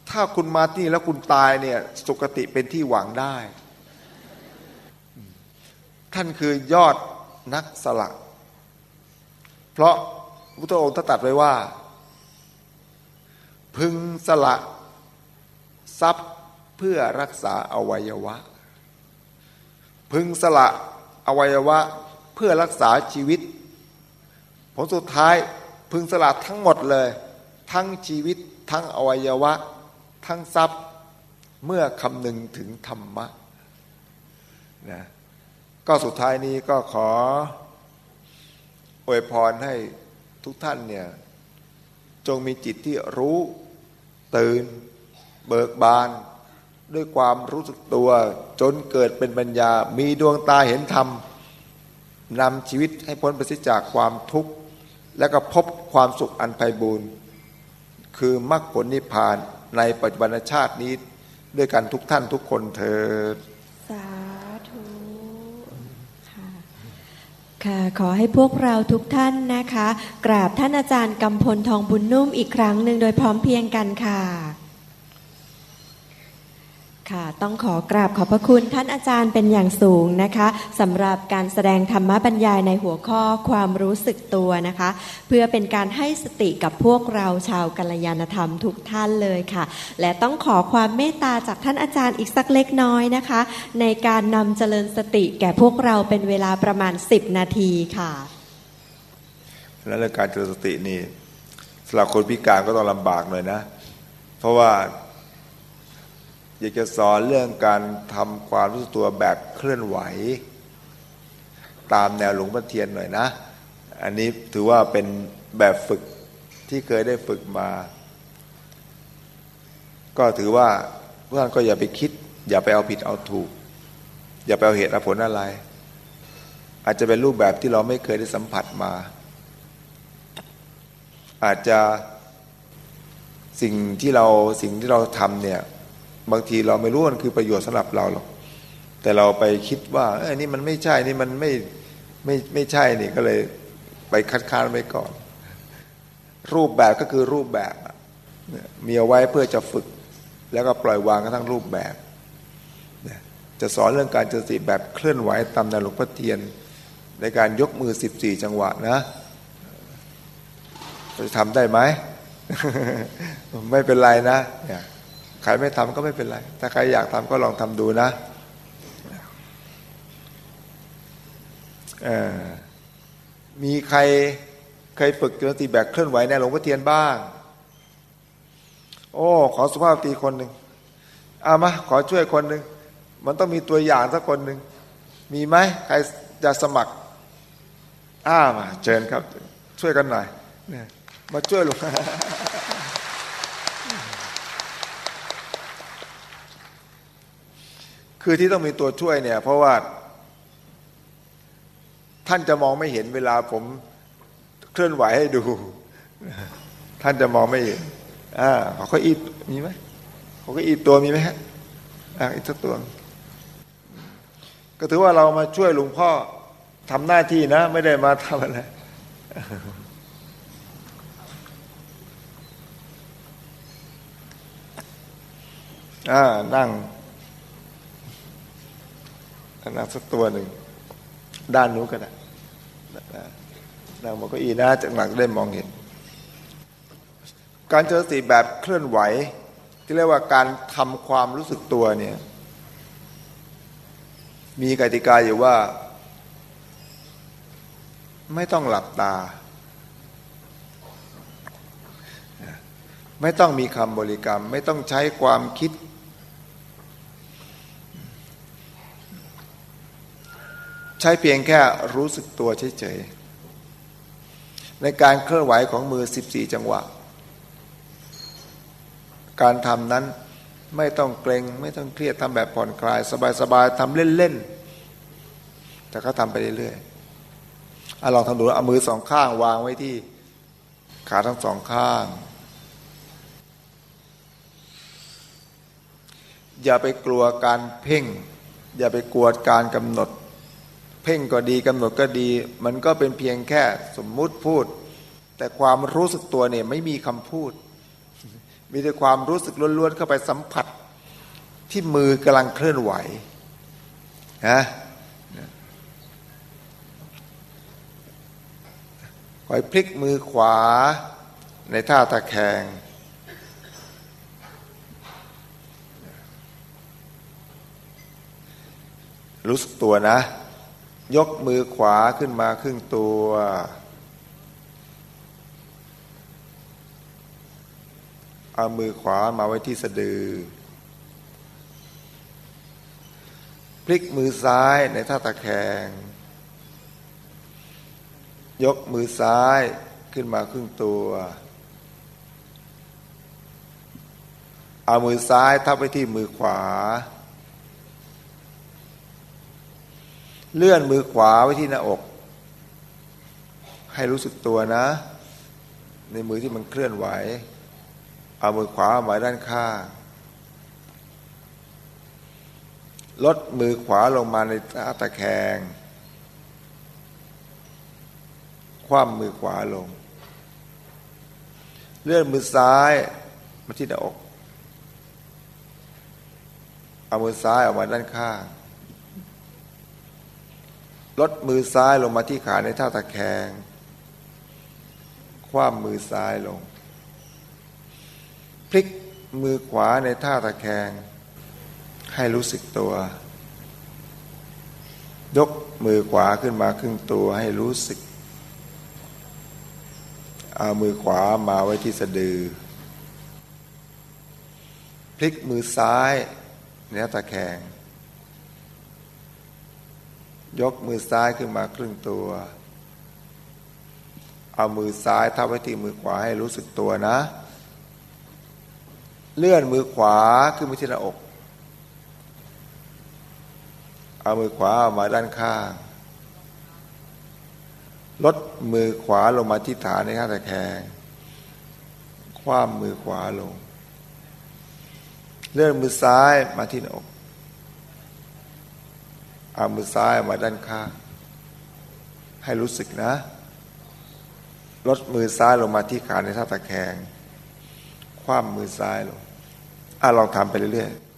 ถ้าคุณมาที่แล้วคุณตายเนี่ย สุคติเป็นที่หวังได้ ท่านคือยอดนักสละ เพราะพุทธองค์ตรัสไว้ว่า พึงสละ ทรัพย์เพื่อรักษาอวัยวะ พึงสละอวัยวะเพื่อรักษาชีวิต ผลสุดท้ายพึงสละทั้งหมดเลย ทั้งชีวิตทั้งอวัยวะ ทั้งทรัพย์เมื่อคำนึงถึงธรรมะนะก็สุดท้ายนี้ก็ขออวยพรให้ทุกท่านเนี่ยจงมีจิตที่รู้ตื่น เบิกบาน ด้วยความรู้สึกตัว จนเกิดเป็นปัญญา มีดวงตาเห็นธรรมนำชีวิตให้พ้นไปจากความทุกข์ และก็พบความสุขอันไพบูรณ์คือมรรคผลนิพพานในปัจจุบันชาตินี้ด้วยกันทุกท่านทุกคนเถิด สาธุค่ะค่ะ ขอให้พวกเราทุกท่านนะคะ กราบท่านอาจารย์กำพลทองบุญนุ่มอีกครั้งหนึ่งโดยพร้อมเพียงกันค่ะ ค่ะ ต้องขอกราบขอบพระคุณท่านอาจารย์เป็นอย่างสูงนะคะสำหรับการแสดงธรรมบรรยายในหัวข้อความรู้สึกตัวนะคะ เพื่อเป็นการให้สติกับพวกเราชาวกัลยาณธรรมทุกท่านเลยค่ะ และต้องขอความเมตตาจากท่านอาจารย์อีกสักเล็กน้อยนะคะ ในการนำเจริญสติแก่พวกเราเป็นเวลาประมาณ 10 นาทีค่ะแล้วเรื่องการเจริญสตินี่สำหรับคนพิการก็ต้องลำบากหน่อยนะ เพราะว่า อยากจะสอนเรื่องการทำความรู้สึกตัวแบบเคลื่อนไหว ตามแนวหลวงพ่อเทียนหน่อยนะ อันนี้ถือว่าเป็นแบบฝึกที่เคยได้ฝึกมา ก็ถือว่าพวกท่านก็อย่าไปคิด อย่าไปเอาผิดเอาถูก อย่าไปเอาเหตุเอาผลอะไร อาจจะเป็นรูปแบบที่เราไม่เคยได้สัมผัสมา อาจจะสิ่งที่เราสิ่งที่เราทำเนี่ย บางทีเราไม่รู้มันคือประโยชน์สำหรับเราหรอกแต่เราไปคิดว่าเอ้นี่มันไม่ใช่นี่มันไม่ไม่ไม่ใช่นี่ก็เลยไปคัดค้านไว้ก่อน รูปแบบก็คือรูปแบบมีเอาไว้เพื่อจะฝึก แล้วก็ปล่อยวางกระทั่งรูปแบบจะสอนเรื่องการเจริญแบบเคลื่อนไหวตามแนวหลวงพ่อเทียน ในการยกมือสิบสี่จังหวะนะจะทำได้ไหม ไม่เป็นไรนะ ใครไม่ทำก็ไม่เป็นไร ถ้าใครอยากทำก็ลองทำดูนะมีใครเคยฝึกสติแบบเคลื่อนไหวในหลวงพ่อเทียนบ้าง โอ้ ขอสุภาพตีคนหนึ่งเอามาขอช่วยคนหนึ่งมันต้องมีตัวอย่างสักคนหนึ่งมีไหมใครจะสมัคร อ้ามาเชิญครับ ช่วยกันหน่อยมาช่วยหลวง คือที่ต้องมีตัวช่วยเนี่ย เพราะว่า ท่านจะมองไม่เห็นเวลาผมเคลื่อนไหวให้ดู ท่านจะมองไม่เห็นอ่าเขอก็อีมีไหมเขอก็อีตัวมีไหมฮะอ่าอีกสักตัว ก็ถือว่าเรามาช่วยหลวงพ่อทำหน้าที่นะ ไม่ได้มาทำอะไรอ่านั่ง นั่งสักตัวหนึ่ง ด้านนู้นก็ได้นั่งบนเก้าอี้นะจากหลังได้มองเห็น การเจริญสติแบบเคลื่อนไหว ที่เรียกว่าการทำความรู้สึกตัวเนี่ย มีกติกาอยู่ว่า ไม่ต้องหลับตา ไม่ต้องมีคำบริกรรม ไม่ต้องใช้ความคิด ใช้เพียงแค่รู้สึกตัวเฉยๆในการเคลื่อนไหวของมือ 14 จังหวะ การทำนั้นไม่ต้องเกรงไม่ต้องเครียดทำแบบผ่อนคลาย สบายๆทำเล่นๆแต่ก็ทำไปเรื่อยๆอลองทำดูเอามือสองข้างวางไว้ที่ขาทั้งสองข้าง อย่าไปกลัวการเพ่ง อย่าไปกลัวการกำหนด เพ่งก็ดีกำหนดก็ดี มันก็เป็นเพียงแค่สมมุติพูด แต่ความรู้สึกตัวเนี่ยไม่มีคำพูด มีแต่ความรู้สึกล้วนๆเข้าไปสัมผัส ที่มือกำลังเคลื่อนไหวนะคอยพลิกมือขวาในท่าตะแคงรู้สึกตัวนะ ยกมือขวาขึ้นมาครึ่งตัว เอามือขวามาไว้ที่สะดือ พลิกมือซ้ายในท่าตะแคง ยกมือซ้ายขึ้นมาครึ่งตัว เอามือซ้ายทับไปที่มือขวา เลื่อนมือขวาไว้ที่หน้าอก ให้รู้สึกตัวนะ ในมือที่มันเคลื่อนไหว เอามือขวามาด้านข้างลดมือขวาลงมาในท่าตะแคง คว่ำมือขวาลง เลื่อนมือซ้ายมาที่หน้าอก เอามือซ้ายออกมาด้านข้าง ลดมือซ้ายลงมาที่ขาในท่าตะแคง คว่ำมือซ้ายลง พลิกมือขวาในท่าตะแคง ให้รู้สึกตัว ยกมือขวาขึ้นมาครึ่งตัวให้รู้สึก เอามือขวามาไว้ที่สะดือ พลิกมือซ้ายในท่าตะแคง ยกมือซ้ายขึ้นมาครึ่งตัว เอามือซ้ายทับไว้ที่มือขวาให้รู้สึกตัวนะ เลื่อนมือขวาขึ้นไปที่หน้าอก เอามือขวาออกมาด้านข้าง ลดมือขวาลงมาที่ฐานในข้างตะแคง คว้ามือขวาลง เลื่อนมือซ้ายมาที่หน้าอก เอามือซ้ายมาด้านข้าง ให้รู้สึกนะ ลดมือซ้ายลงมาที่ขาในท่าตะแคง คว่ำมมือซ้ายลงอะลองทำไปเรื่อยๆ